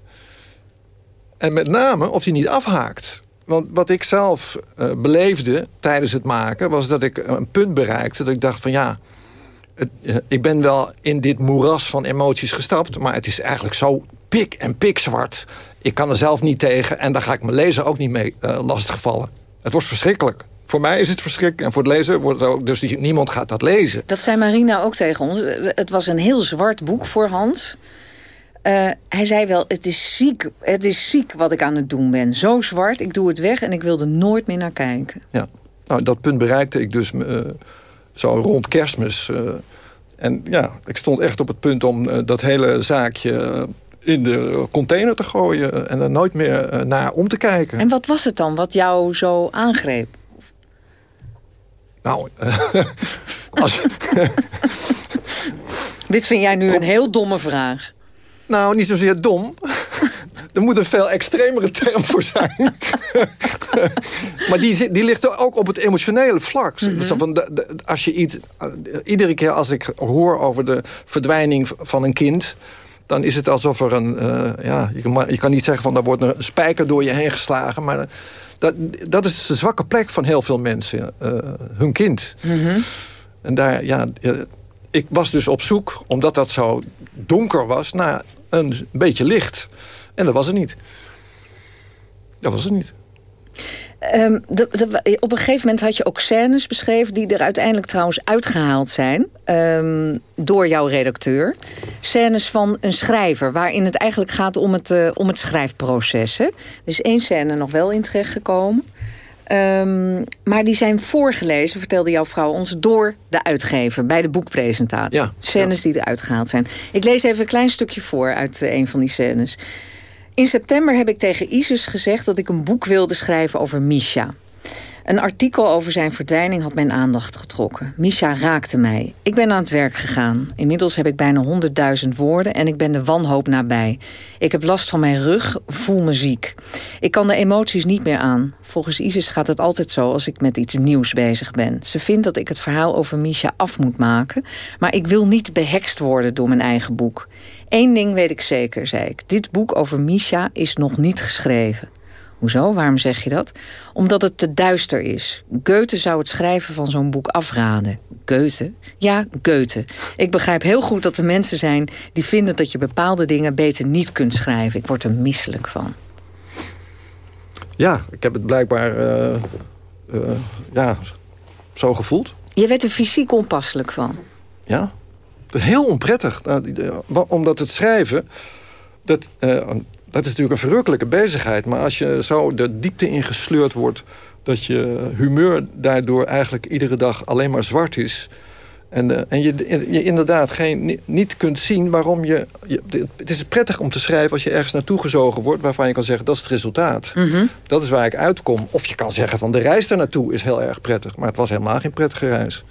En met name of hij niet afhaakt. Want wat ik zelf uh, beleefde tijdens het maken... was dat ik een punt bereikte dat ik dacht van ja... Het, uh, ik ben wel in dit moeras van emoties gestapt... maar het is eigenlijk zo pik en pikzwart. Ik kan er zelf niet tegen en daar ga ik mijn lezer ook niet mee uh, lastigvallen. Het wordt verschrikkelijk. Voor mij is het verschrikkelijk en voor de lezer wordt het ook... dus niemand gaat dat lezen. Dat zei Marina ook tegen ons. Het was een heel zwart boek voor Hans... Uh, hij zei wel, het is, ziek, het is ziek wat ik aan het doen ben. Zo zwart, ik doe het weg en ik wilde nooit meer naar kijken. Ja, nou, dat punt bereikte ik dus uh, zo rond kerstmis. Uh, en ja, ik stond echt op het punt om dat hele zaakje in de container te gooien... en er nooit meer naar om te kijken. En wat was het dan wat jou zo aangreep? Nou, als... Dit vind jij nu een heel domme vraag. Nou, niet zozeer dom. er moet een veel extremere term voor zijn. maar die, die ligt ook op het emotionele vlak. Mm -hmm. van de, de, als je iets, iedere keer als ik hoor over de verdwijning van een kind... dan is het alsof er een... Uh, ja, je, kan, je kan niet zeggen van daar wordt een spijker door je heen geslagen... maar dat, dat is de zwakke plek van heel veel mensen. Uh, hun kind. Mm -hmm. En daar, ja... Ik was dus op zoek, omdat dat zo donker was... naar een beetje licht. En dat was het niet. Dat was het niet. Um, de, op een gegeven moment had je ook scènes beschreven... die er uiteindelijk trouwens uitgehaald zijn um, door jouw redacteur. Scènes van een schrijver, waarin het eigenlijk gaat om het, uh, om het schrijfproces. Hè? Er is één scène nog wel in terechtgekomen. Um, maar die zijn voorgelezen, vertelde jouw vrouw ons... door de uitgever bij de boekpresentatie. Ja, scènes ja. die eruit gehaald zijn. Ik lees even een klein stukje voor uit uh, een van die scènes. In september heb ik tegen Isis gezegd dat ik een boek wilde schrijven over Misha. Een artikel over zijn verdwijning had mijn aandacht getrokken. Misha raakte mij. Ik ben aan het werk gegaan. Inmiddels heb ik bijna 100.000 woorden en ik ben de wanhoop nabij. Ik heb last van mijn rug, voel me ziek. Ik kan de emoties niet meer aan. Volgens Isis gaat het altijd zo als ik met iets nieuws bezig ben. Ze vindt dat ik het verhaal over Misha af moet maken... maar ik wil niet behekst worden door mijn eigen boek. Eén ding weet ik zeker, zei ik. Dit boek over Misha is nog niet geschreven. Hoezo? Waarom zeg je dat? Omdat het te duister is. Goethe zou het schrijven van zo'n boek afraden. Goethe? Ja, Goethe. Ik begrijp heel goed dat er mensen zijn die vinden dat je bepaalde dingen beter niet kunt schrijven. Ik word er misselijk van. Ja, ik heb het blijkbaar uh, uh, ja, zo gevoeld. Je werd er fysiek onpasselijk van. Ja, heel onprettig. Omdat het schrijven... Dat, uh, dat is natuurlijk een verrukkelijke bezigheid. Maar als je zo de diepte ingesleurd wordt... dat je humeur daardoor eigenlijk iedere dag alleen maar zwart is... En, uh, en je, je inderdaad geen, niet kunt zien waarom je, je, Het is prettig om te schrijven als je ergens naartoe gezogen wordt... waarvan je kan zeggen, dat is het resultaat. Mm -hmm. Dat is waar ik uitkom. Of je kan zeggen, van de reis daar naartoe is heel erg prettig. Maar het was helemaal geen prettige reis.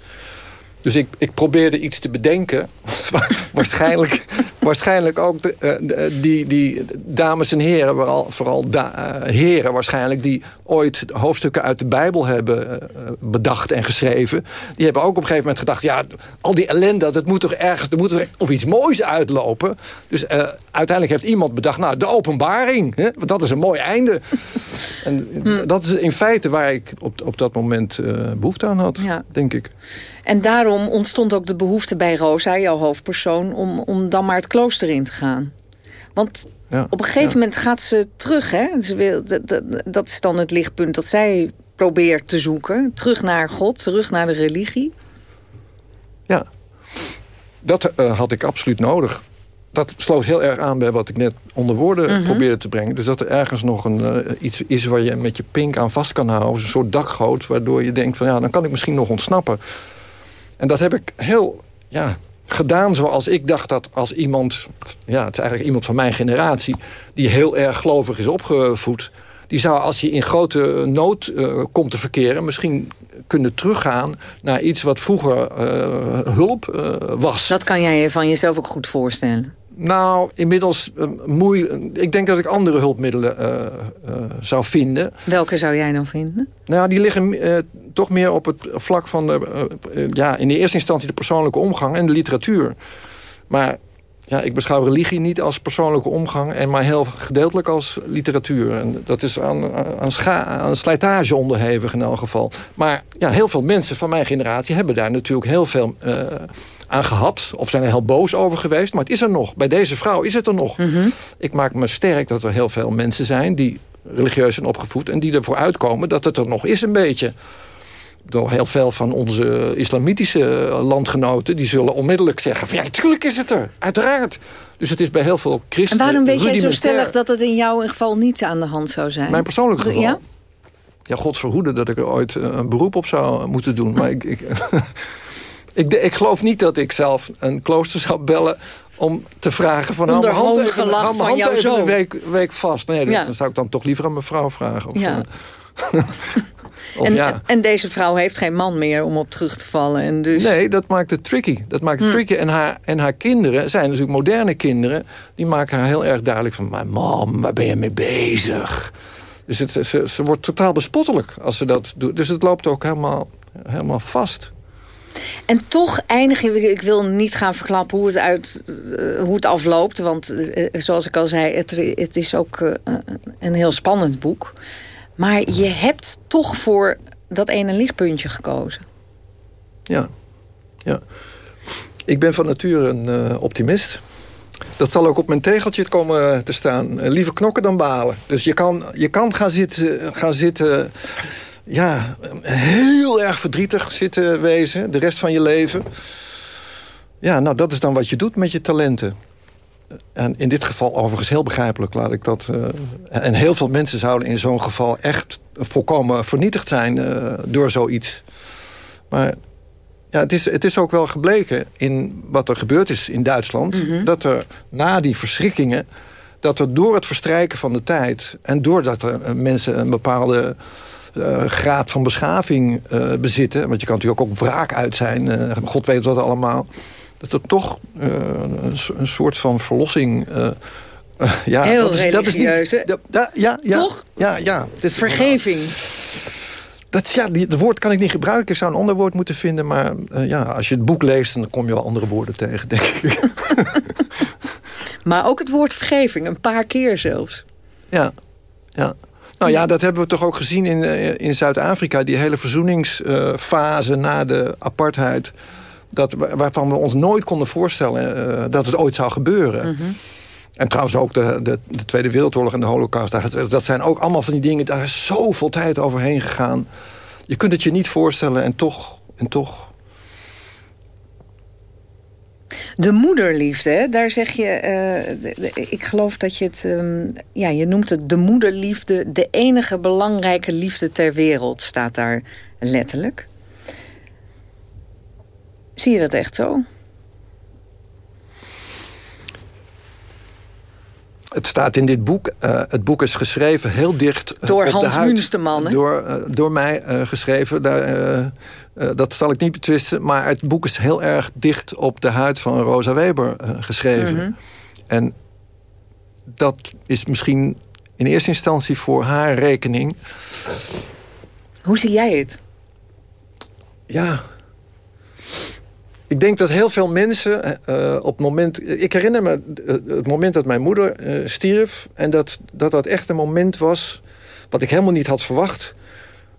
Dus ik, ik probeerde iets te bedenken. waarschijnlijk, waarschijnlijk ook de, de, die, die dames en heren, vooral, vooral da, uh, heren waarschijnlijk... die ooit hoofdstukken uit de Bijbel hebben bedacht en geschreven... die hebben ook op een gegeven moment gedacht... ja, al die ellende, dat moet toch ergens er moet toch op iets moois uitlopen. Dus uh, uiteindelijk heeft iemand bedacht... nou, de openbaring, hè? want dat is een mooi einde. en hm. dat is in feite waar ik op, op dat moment behoefte aan had, ja. denk ik. En daarom ontstond ook de behoefte bij Rosa, jouw hoofdpersoon... om, om dan maar het klooster in te gaan. Want ja, op een gegeven ja. moment gaat ze terug. Hè? Ze wil, dat, dat, dat is dan het lichtpunt dat zij probeert te zoeken. Terug naar God, terug naar de religie. Ja, dat uh, had ik absoluut nodig. Dat sloot heel erg aan bij wat ik net onder woorden Mhm. probeerde te brengen. Dus dat er ergens nog een, uh, iets is waar je met je pink aan vast kan houden. Een soort dakgoot, waardoor je denkt van ja, dan kan ik misschien nog ontsnappen. En dat heb ik heel ja, gedaan zoals ik dacht dat als iemand... ja, het is eigenlijk iemand van mijn generatie... die heel erg gelovig is opgevoed... die zou als hij in grote nood uh, komt te verkeren... misschien kunnen teruggaan naar iets wat vroeger uh, hulp uh, was. Dat kan jij je van jezelf ook goed voorstellen. Nou, inmiddels uh. Ik denk dat ik andere hulpmiddelen uh, uh, zou vinden. Welke zou jij dan vinden? Nou, die liggen toch meer op het vlak van de, ja, in de eerste instantie de persoonlijke omgang en de literatuur. Maar ja, ik beschouw religie niet als persoonlijke omgang... en maar heel gedeeltelijk als literatuur. En dat is aan, aan, scha aan slijtage onderhevig in elk geval. Maar ja, heel veel mensen van mijn generatie hebben daar natuurlijk heel veel uh, aan gehad. Of zijn er heel boos over geweest. Maar het is er nog. Bij deze vrouw is het er nog. Mm -hmm. Ik maak me sterk dat er heel veel mensen zijn... die religieus zijn opgevoed en die ervoor uitkomen... dat het er nog is een beetje door heel veel van onze islamitische landgenoten... die zullen onmiddellijk zeggen van ja, natuurlijk is het er. Uiteraard. Dus het is bij heel veel christenen En waarom weet jij zo stellig dat het in jouw geval niet aan de hand zou zijn? Mijn persoonlijke geval? Ja? Ja, God verhoede dat ik er ooit een beroep op zou moeten doen. Maar ik, ik, ik, ik, geloof niet dat ik zelf een klooster zou bellen om te vragen van hou mijn hand even, hou mijn hand even een week, week vast. Nee, dat ja. zou ik dan toch liever aan mijn vrouw vragen. Of, ja. en, ja. en, deze vrouw heeft geen man meer om op terug te vallen. En dus... Nee, dat maakt het tricky. Dat maakt het hm. tricky. En haar, en haar kinderen zijn natuurlijk moderne kinderen. Die maken haar heel erg duidelijk van... maar mam, waar ben je mee bezig? Dus het, ze, ze wordt totaal bespottelijk als ze dat doet. Dus het loopt ook helemaal, helemaal vast. En toch eindig je, ik wil niet gaan verklappen hoe het, uit, uh, hoe het afloopt. Want uh, zoals ik al zei, het, het is ook een heel spannend boek. Maar je hebt toch voor dat ene lichtpuntje gekozen. Ja, ja. Ik ben van nature een uh, optimist. Dat zal ook op mijn tegeltje komen te staan. Uh, liever knokken dan balen. Dus je kan, je kan gaan zitten... Gaan zitten ja, heel erg verdrietig zitten wezen. De rest van je leven. Ja, nou, dat is dan wat je doet met je talenten. En in dit geval overigens heel begrijpelijk, laat ik dat... Uh, en heel veel mensen zouden in zo'n geval echt volkomen vernietigd zijn uh, door zoiets. Maar ja, het, is, het is ook wel gebleken in wat er gebeurd is in Duitsland... Mhm. Mm -hmm. dat er na die verschrikkingen... dat er door het verstrijken van de tijd... en doordat er mensen een bepaalde... Uh, graad van beschaving bezitten. Want je kan natuurlijk ook op wraak uit zijn. God weet wat allemaal dat er toch uh, een, een, soort van verlossing... Uh, uh, ja, Heel dat is, dat is niet, ja, ja, ja, Toch? Ja, ja. Is, Vergeving. Dat, ja, die, het woord kan ik niet gebruiken. Ik zou een ander woord moeten vinden. Maar ja, als je het boek leest, dan kom je wel andere woorden tegen, denk ik. maar ook het woord vergeving, een paar keer zelfs. Ja, ja. Nou ja, dat hebben we toch ook gezien in, in Zuid-Afrika. Die hele verzoeningsfase na de apartheid dat, waarvan we ons nooit konden voorstellen uh, dat het ooit zou gebeuren. Mm -hmm. En trouwens ook de, de, de, Tweede Wereldoorlog en de Holocaust. Dat, dat zijn ook allemaal van die dingen, daar is zoveel tijd overheen gegaan. Je kunt het je niet voorstellen en toch... En toch de moederliefde, hè? daar zeg je... Uh, de, de, ik geloof dat je het... Um, ja, je noemt het de moederliefde... de enige belangrijke liefde ter wereld, staat daar letterlijk. Zie je dat echt zo? Het staat in dit boek. Uh, het boek is geschreven heel dicht uh, door op Hans de huid. Munsterman. Hè? Door, uh, door mij geschreven. Daar, dat zal ik niet betwisten. Maar het boek is heel erg dicht op de huid van Rosa Weber geschreven. Mm -hmm. En dat is misschien in eerste instantie voor haar rekening. Hoe zie jij het? Ja, ik denk dat heel veel mensen uh, op het moment... Ik herinner me het moment dat mijn moeder stierf... en dat, dat dat echt een moment was... wat ik helemaal niet had verwacht...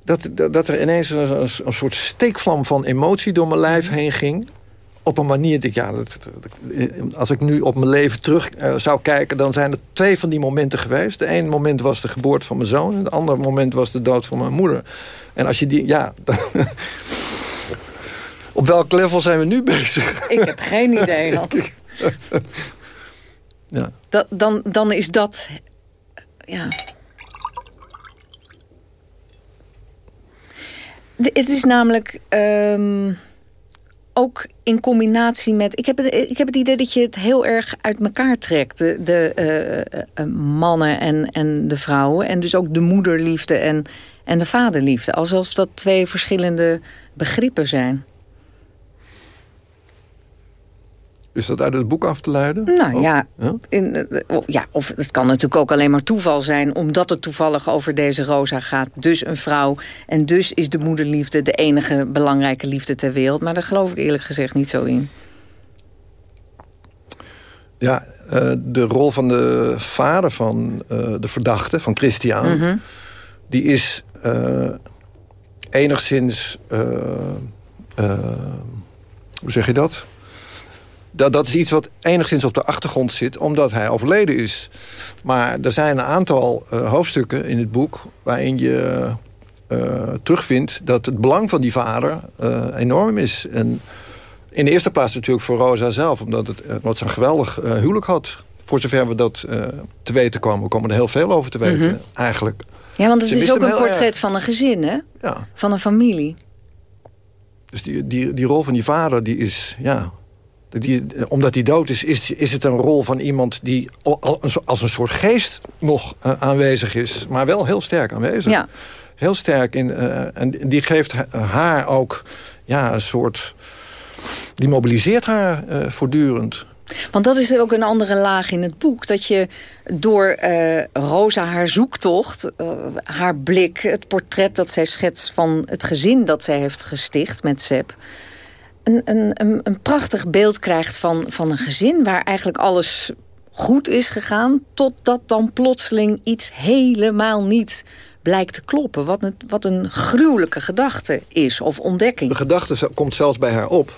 dat, dat, er ineens een, een, soort steekvlam van emotie door mijn lijf heen ging... op een manier... Dat, ja, als ik nu op mijn leven terug zou kijken... dan zijn er twee van die momenten geweest. De ene moment was de geboorte van mijn zoon... en het andere moment was de dood van mijn moeder. En als je die... Ja, Op welk level zijn we nu bezig? Ik heb geen idee. Hans. ja. Dan, dan is dat... Ja. De, het is namelijk... Um, ook in combinatie met... Ik heb, het, ik heb het idee dat je het heel erg uit elkaar trekt. De, de uh, uh, mannen en, en de vrouwen. En dus ook de moederliefde en, en de vaderliefde. Alsof dat twee verschillende begrippen zijn. Is dat uit het boek af te leiden? Nou ja, in, eh, ja, of het kan natuurlijk ook alleen maar toeval zijn... omdat het toevallig over deze Rosa gaat. Dus een vrouw. En dus is de moederliefde de enige belangrijke liefde ter wereld. Maar daar geloof ik eerlijk gezegd niet zo in. Ja, eh, de rol van de vader van eh, de verdachte, van Christian... Mhm. die is enigszins... hoe zeg je dat? Dat? Dat is iets wat enigszins op de achtergrond zit... omdat hij overleden is. Maar er zijn een aantal eh, hoofdstukken in het boek... waarin je eh, terugvindt dat het belang van die vader eh, enorm is. En in de eerste plaats natuurlijk voor Rosa zelf... omdat het wat zo'n geweldig eh, huwelijk had. Voor zover we dat te weten komen. We komen er heel veel over te weten, Mhm. eigenlijk. Ja, want het Ze is ook een portret erg. van een gezin, hè? Ja. Van een familie. Dus die, die, die rol van die vader, die is... Ja, die, omdat hij dood is, is, is het een rol van iemand... die al- als een soort geest nog eh, aanwezig is. Maar wel heel sterk aanwezig. Ja. Heel sterk. In, eh, en die geeft ha- haar ook ja, een soort... Die mobiliseert haar eh, voortdurend. Want dat is ook een andere laag in het boek. Dat je door Rosa haar zoektocht, haar blik... het portret dat zij schetst van het gezin dat zij heeft gesticht met Seb... Een, een, een, prachtig beeld krijgt van, van een gezin... waar eigenlijk alles goed is gegaan... totdat dan plotseling iets helemaal niet blijkt te kloppen. Wat een, wat een gruwelijke gedachte is, of ontdekking. De gedachte komt zelfs bij haar op.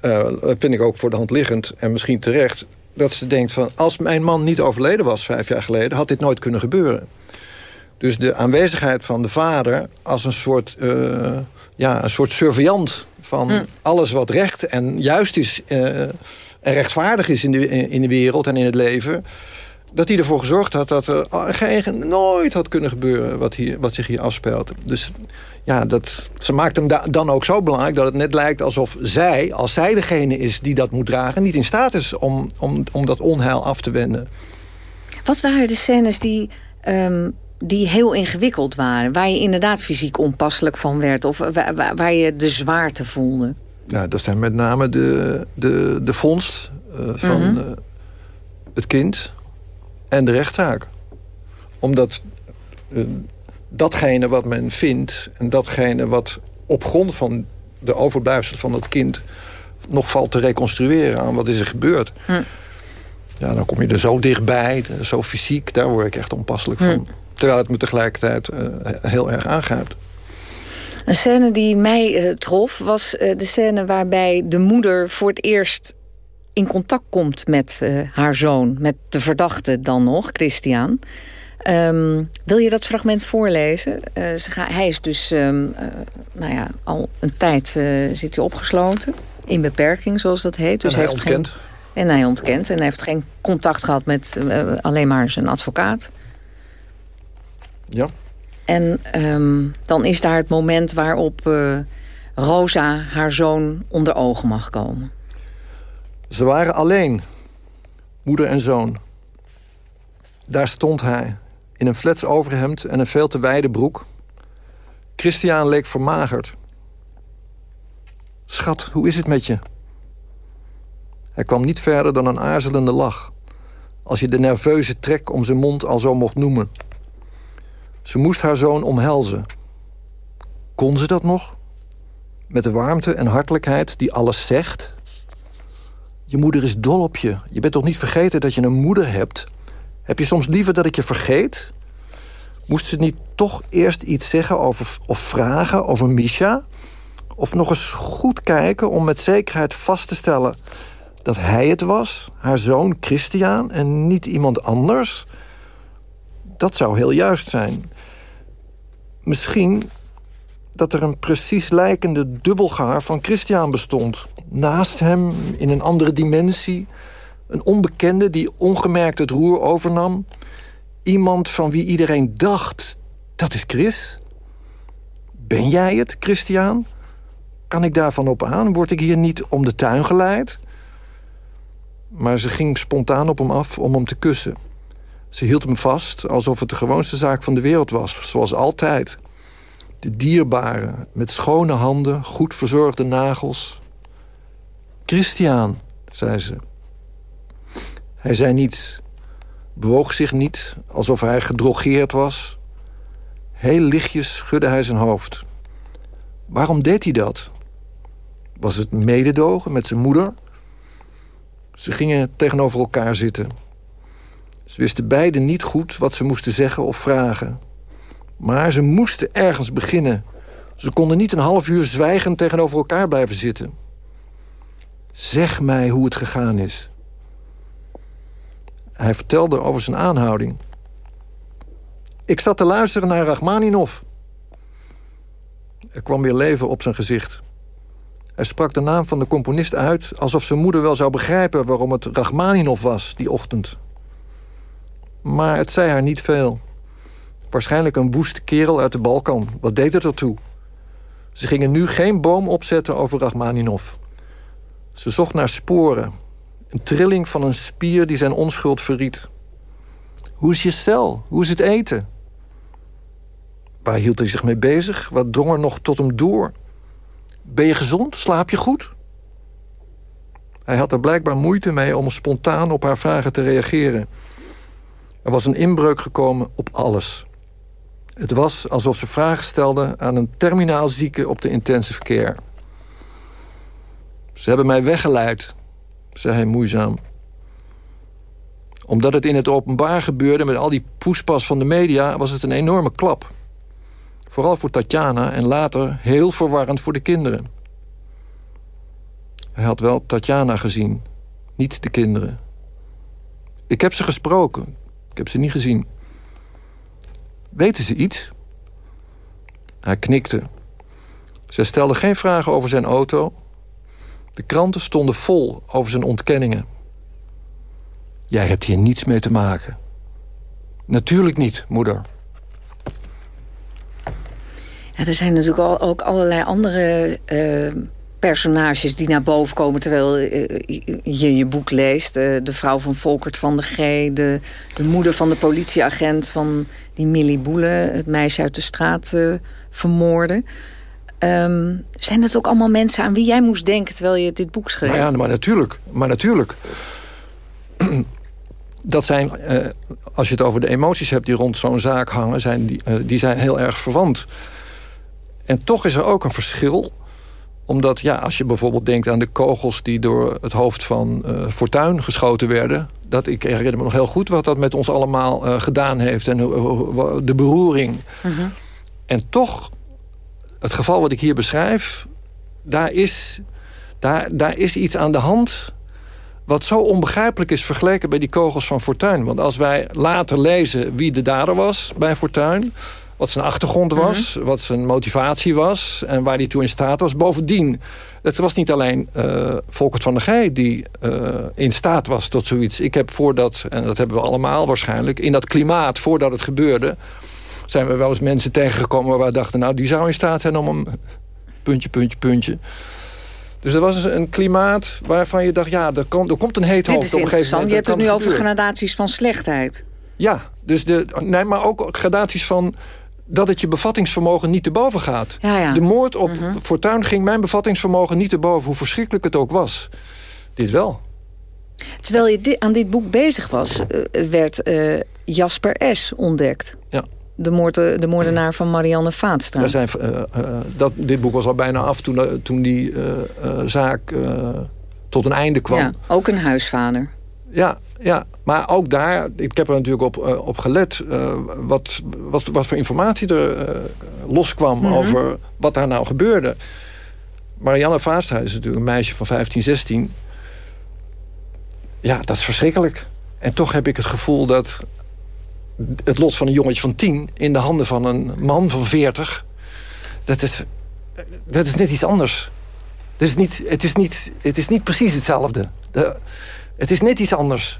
dat vind ik ook voor de hand liggend en misschien terecht... dat ze denkt van, als mijn man niet overleden was vijf jaar geleden... had dit nooit kunnen gebeuren. Dus de aanwezigheid van de vader als een soort, eh, ja, een soort surveillant... van Hm. alles wat recht en juist is eh, en rechtvaardig is in de, in de wereld en in het leven... dat hij ervoor gezorgd had dat er geen, nooit had kunnen gebeuren... wat, hier, wat zich hier afspeelt. Dus ja, dat, ze maakt hem da- dan ook zo belangrijk dat het net lijkt alsof zij, als zij degene is die dat moet dragen... niet in staat is om, om, om dat onheil af te wenden. Wat waren de scènes die, ehm, die heel ingewikkeld waren? Waar je inderdaad fysiek onpasselijk van werd? Of waar, je de zwaarte voelde? Nou, dat zijn met name de, de, de vondst eh, van Mhm. eh, het kind en de rechtszaak. Omdat eh, datgene wat men vindt... en datgene wat op grond van de overblijfselen van het kind... nog valt te reconstrueren aan wat is er gebeurd. Hm. Ja, dan kom je er zo dichtbij, zo fysiek. Daar word ik echt onpasselijk Hm. van. Terwijl het me tegelijkertijd eh, heel erg aangrijpt. Een scène die mij eh, trof was eh, de scène waarbij de moeder voor het eerst in contact komt met haar zoon. Met de verdachte dan nog, Christian. Ehm, wil je dat fragment voorlezen? Ze ga- hij is dus ehm, eh, nou ja, al een tijd zit hij opgesloten. In beperking, zoals dat heet. Dus En hij heeft ontkent. Geen, en hij ontkent. En hij heeft geen contact gehad met alleen maar zijn advocaat. Ja. En ehm, dan is daar het moment waarop eh, Rosa haar zoon onder ogen mag komen. Ze waren alleen, moeder en zoon. Daar stond hij, in een flets overhemd en een veel te wijde broek. Christian leek vermagerd. Schat, hoe is het met je? Hij kwam niet verder dan een aarzelende lach. Als je de nerveuze trek om zijn mond al zo mocht noemen. Ze moest haar zoon omhelzen. Kon ze dat nog? Met de warmte en hartelijkheid die alles zegt... Je moeder is dol op je. Je bent toch niet vergeten dat je een moeder hebt? Heb je soms liever dat ik je vergeet? Moest ze niet toch eerst iets zeggen over, of vragen over Misha? Of nog eens goed kijken om met zekerheid vast te stellen... dat hij het was, haar zoon Christian, en niet iemand anders? Dat zou heel juist zijn. Misschien dat er een precies lijkende dubbelgaar van Christian bestond. Naast hem, in een andere dimensie. Een onbekende die ongemerkt het roer overnam. Iemand van wie iedereen dacht, dat is Chris. Ben jij het, Christian? Kan ik daarvan op aan? Word ik hier niet om de tuin geleid? Maar ze ging spontaan op hem af om hem te kussen. Ze hield hem vast alsof het de gewoonste zaak van de wereld was, zoals altijd. De dierbare, met schone handen, goed verzorgde nagels. Christian, zei ze. Hij zei niets, bewoog zich niet, alsof hij gedrogeerd was. Heel lichtjes schudde hij zijn hoofd. Waarom deed hij dat? Was het mededogen met zijn moeder? Ze gingen tegenover elkaar zitten. Ze wisten beiden niet goed wat ze moesten zeggen of vragen. Maar ze moesten ergens beginnen. Ze konden niet een half uur zwijgend tegenover elkaar blijven zitten. Zeg mij hoe het gegaan is. Hij vertelde over zijn aanhouding. Ik zat te luisteren naar Rachmaninov. Er kwam weer leven op zijn gezicht. Hij sprak de naam van de componist uit... alsof zijn moeder wel zou begrijpen waarom het Rachmaninov was die ochtend. Maar het zei haar niet veel. Waarschijnlijk een woeste kerel uit de Balkan. Wat deed het ertoe? Ze gingen nu geen boom opzetten over Rachmaninov. Ze zocht naar sporen. Een trilling van een spier die zijn onschuld verriet. Hoe is je cel? Hoe is het eten? Waar hield hij zich mee bezig? Wat drong er nog tot hem door? Ben je gezond? Slaap je goed? Hij had er blijkbaar moeite mee om spontaan op haar vragen te reageren. Er was een inbreuk gekomen op alles. Het was alsof ze vragen stelde aan een terminaal zieke op de intensive care. Ze hebben mij weggeleid, zei hij moeizaam. Omdat het in het openbaar gebeurde met al die poespas van de media... was het een enorme klap. Vooral voor Tatjana en later heel verwarrend voor de kinderen. Hij had wel Tatjana gezien, niet de kinderen. Ik heb ze gesproken. Ik heb ze niet gezien. Weten ze iets? Hij knikte. Zij stelde geen vragen over zijn auto. De kranten stonden vol over zijn ontkenningen. Jij hebt hier niets mee te maken. Natuurlijk niet, moeder. Er zijn natuurlijk ook allerlei andere uh, personages die naar boven komen... terwijl uh, je je boek leest. Uh, de vrouw van Volkert van de G, de, de, moeder van de politieagent... van die Millie Boele, het meisje uit de straat vermoorden. Um, zijn dat ook allemaal mensen aan wie jij moest denken... terwijl je dit boek schreef? Nou ja, maar natuurlijk. Maar natuurlijk. Dat zijn, als je het over de emoties hebt die rond zo'n zaak hangen... Zijn die, die zijn heel erg verwant... En toch is er ook een verschil omdat ja, als je bijvoorbeeld denkt aan de kogels... die door het hoofd van uh, Fortuin geschoten werden... Dat, ik herinner me nog heel goed wat dat met ons allemaal uh, gedaan heeft... en uh, de beroering. -huh. En toch, het geval wat ik hier beschrijf... daar is, daar, daar is iets aan de hand... wat zo onbegrijpelijk is vergeleken bij die kogels van Fortuin. Want als wij later lezen wie de dader was bij Fortuin wat zijn achtergrond was, -hmm. wat zijn motivatie was... en waar hij toe in staat was. Bovendien, het was niet alleen uh, Volkert van der Gij... die uh, in staat was tot zoiets. Ik heb voordat, en dat hebben we allemaal waarschijnlijk... in dat klimaat, voordat het gebeurde... zijn we wel eens mensen tegengekomen waar we dachten... nou, die zou in staat zijn om een puntje, puntje, puntje... Dus er was een klimaat waarvan je dacht... ja, er, komt, er komt een heet hoofd op een gegeven moment. Je hebt het nu over gradaties van slechtheid. Ja, dus de, nee, maar ook gradaties van dat het je bevattingsvermogen niet te boven gaat. Ja, ja. De moord op uh -huh. Fortuin ging mijn bevattingsvermogen niet te boven... hoe verschrikkelijk het ook was. Dit wel. Terwijl je di aan dit boek bezig was... Uh, werd uh, Jasper S. ontdekt. Ja. De, moord, de moordenaar van Marianne Vaatstra. Zijn, dat, dit boek was al bijna af toen, toen die zaak tot een einde kwam. Ja, ook een huisvader. Ja, ja, maar ook daar, ik heb er natuurlijk op, uh, op gelet... Uh, wat, wat, wat voor informatie er uh, loskwam mm -hmm. over wat daar nou gebeurde. Marianne Vaasthuis is natuurlijk een meisje van 15, 16. Ja, dat is verschrikkelijk. En toch heb ik het gevoel dat het lot van een jongetje van 10... in de handen van een man van 40... dat is, dat is net iets anders. Het is niet, het is niet, het is niet precies hetzelfde. De, het is net iets anders.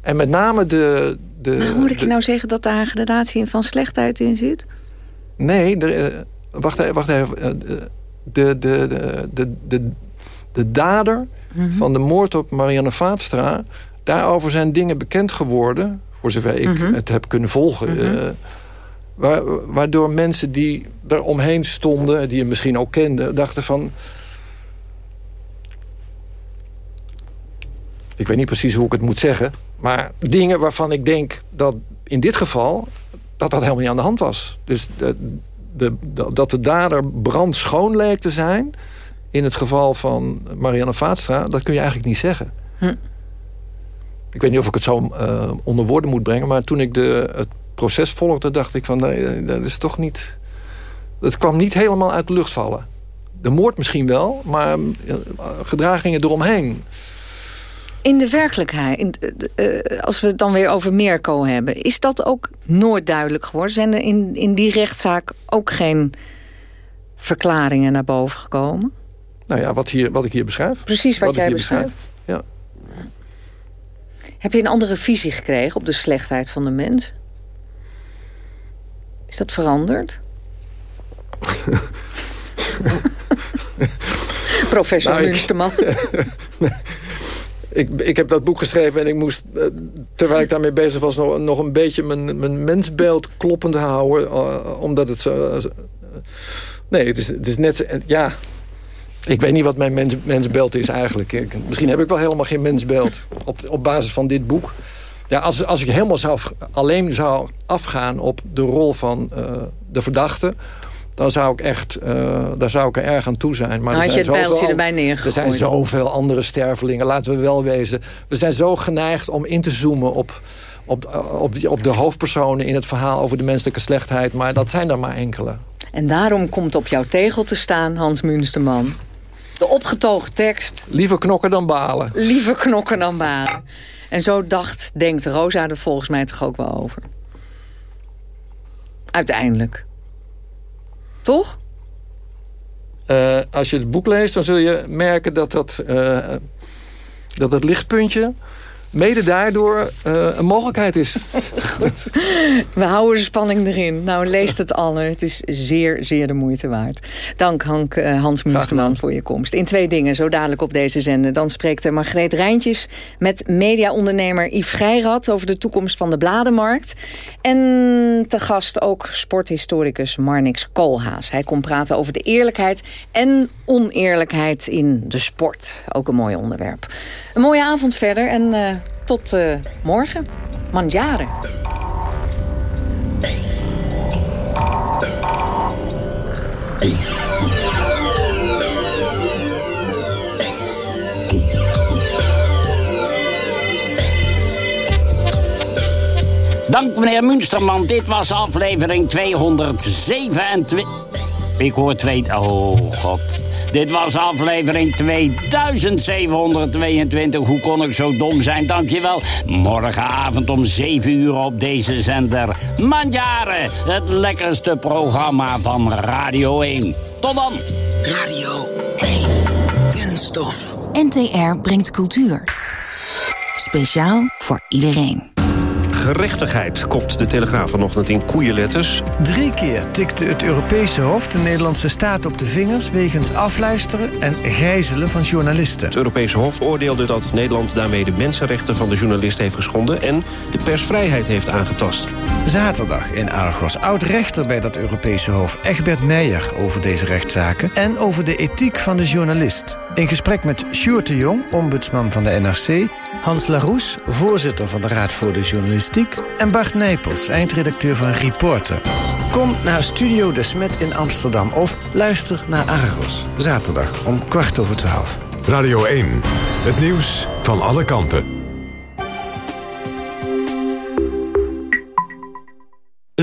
En met name de... de maar hoor ik je nou zeggen dat daar een gradatie van slechtheid in zit? Nee, de, uh, wacht, wacht even. De, de, de, de, de, de dader mm -hmm. van de moord op Marianne Vaatstra... daarover zijn dingen bekend geworden... voor zover ik mm -hmm. het heb kunnen volgen... Mm -hmm. uh, wa waardoor mensen die er omheen stonden... die je misschien ook kenden, dachten van ik weet niet precies hoe ik het moet zeggen... maar dingen waarvan ik denk dat in dit geval... dat dat helemaal niet aan de hand was. Dus de, de, dat de dader brandschoon leek te zijn... in het geval van Marianne Vaatstra... dat kun je eigenlijk niet zeggen. Hm. Ik weet niet of ik het zo uh, onder woorden moet brengen... maar toen ik de, het proces volgde, dacht ik van... nee, dat is toch niet... Het kwam niet helemaal uit de lucht vallen. De moord misschien wel, maar uh, gedragingen eromheen... In de werkelijkheid, in, uh, als we het dan weer over Mirko hebben... is dat ook nooit duidelijk geworden? Zijn er in, in die rechtszaak ook geen verklaringen naar boven gekomen? Nou ja, wat, hier, wat ik hier beschrijf. Precies wat, jij beschrijft. Ja. Heb je een andere visie gekregen op de slechtheid van de mens? Is dat veranderd? Professor nou. ik, ik heb dat boek geschreven en ik moest, eh, terwijl ik daarmee bezig was... nog, nog een beetje mijn, mijn mensbeeld kloppend houden. Uh, omdat het zo... Uh, nee, het is, het is net... Ja, ik weet niet wat mijn mens, mensbeeld is eigenlijk. Misschien heb ik wel helemaal geen mensbeeld op, op basis van dit boek. Ja, als, als ik helemaal zou, alleen zou afgaan op de rol van de verdachte dan zou ik echt, uh, daar zou ik er erg aan toe zijn. Maar nou, er, zijn je zoveel, erbij neergegooid. er zijn zoveel andere stervelingen, laten we wel wezen. We zijn zo geneigd om in te zoomen op, op, op, die, op de hoofdpersonen... in het verhaal over de menselijke slechtheid. Maar dat zijn er maar enkele. En daarom komt op jouw tegel te staan, Hans Munsterman. De opgetogen tekst. Liever knokken dan balen. Liever knokken dan balen. En zo dacht, denkt Rosa er volgens mij toch ook wel over. Uiteindelijk. Toch? Uh, als je het boek leest, dan zul je merken dat dat, uh, dat het lichtpuntje mede daardoor uh, een mogelijkheid is. Goed. We houden de spanning erin. Nou, lees het alle. Het is zeer, zeer de moeite waard. Dank Hank, uh, Hans Munsterman voor je komst. In twee dingen, zo dadelijk op deze zender. Dan spreekt Margreet Rijntjes met mediaondernemer Yves Grijrad... over de toekomst van de bladenmarkt. En te gast ook sporthistoricus Marnix Koolhaas. Hij komt praten over de eerlijkheid en oneerlijkheid in de sport. Ook een mooi onderwerp. Een mooie avond verder en uh, tot uh, morgen. Manjaren. Dank meneer Munsterman. Dit was aflevering 227. Ik hoor twee... Oh, god. Dit was aflevering 2722. Hoe kon ik zo dom zijn? Dankjewel. Morgenavond om 7 uur op deze zender. Mandjaren, het lekkerste programma van Radio 1. Tot dan. Radio 1. Kunststof. NTR brengt cultuur. Speciaal voor iedereen gerechtigheid, kopt de Telegraaf vanochtend in koeienletters. Drie keer tikte het Europese hoofd de Nederlandse staat op de vingers... wegens afluisteren en gijzelen van journalisten. Het Europese Hof oordeelde dat Nederland daarmee de mensenrechten van de journalist heeft geschonden... en de persvrijheid heeft aangetast. Zaterdag in Argos. Oud-rechter bij dat Europese Hof, Egbert Meijer... over deze rechtszaken en over de ethiek van de journalist. In gesprek met Sjoerd de Jong, ombudsman van de NRC... Hans Laroes, voorzitter van de Raad voor de Journalistiek... en Bart Nijpels, eindredacteur van Reporter. Kom naar Studio De Smet in Amsterdam of luister naar Argos. Zaterdag om kwart over twaalf. Radio 1, het nieuws van alle kanten.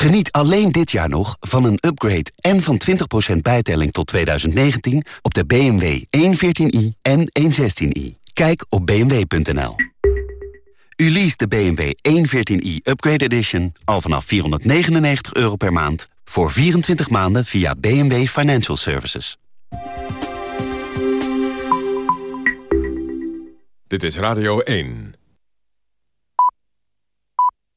Geniet alleen dit jaar nog van een upgrade en van 20% bijtelling tot 2019 op de BMW 114i en 116i. Kijk op bmw.nl. U leest de BMW 114i Upgrade Edition al vanaf 499 euro per maand... voor 24 maanden via BMW Financial Services. Dit is Radio 1.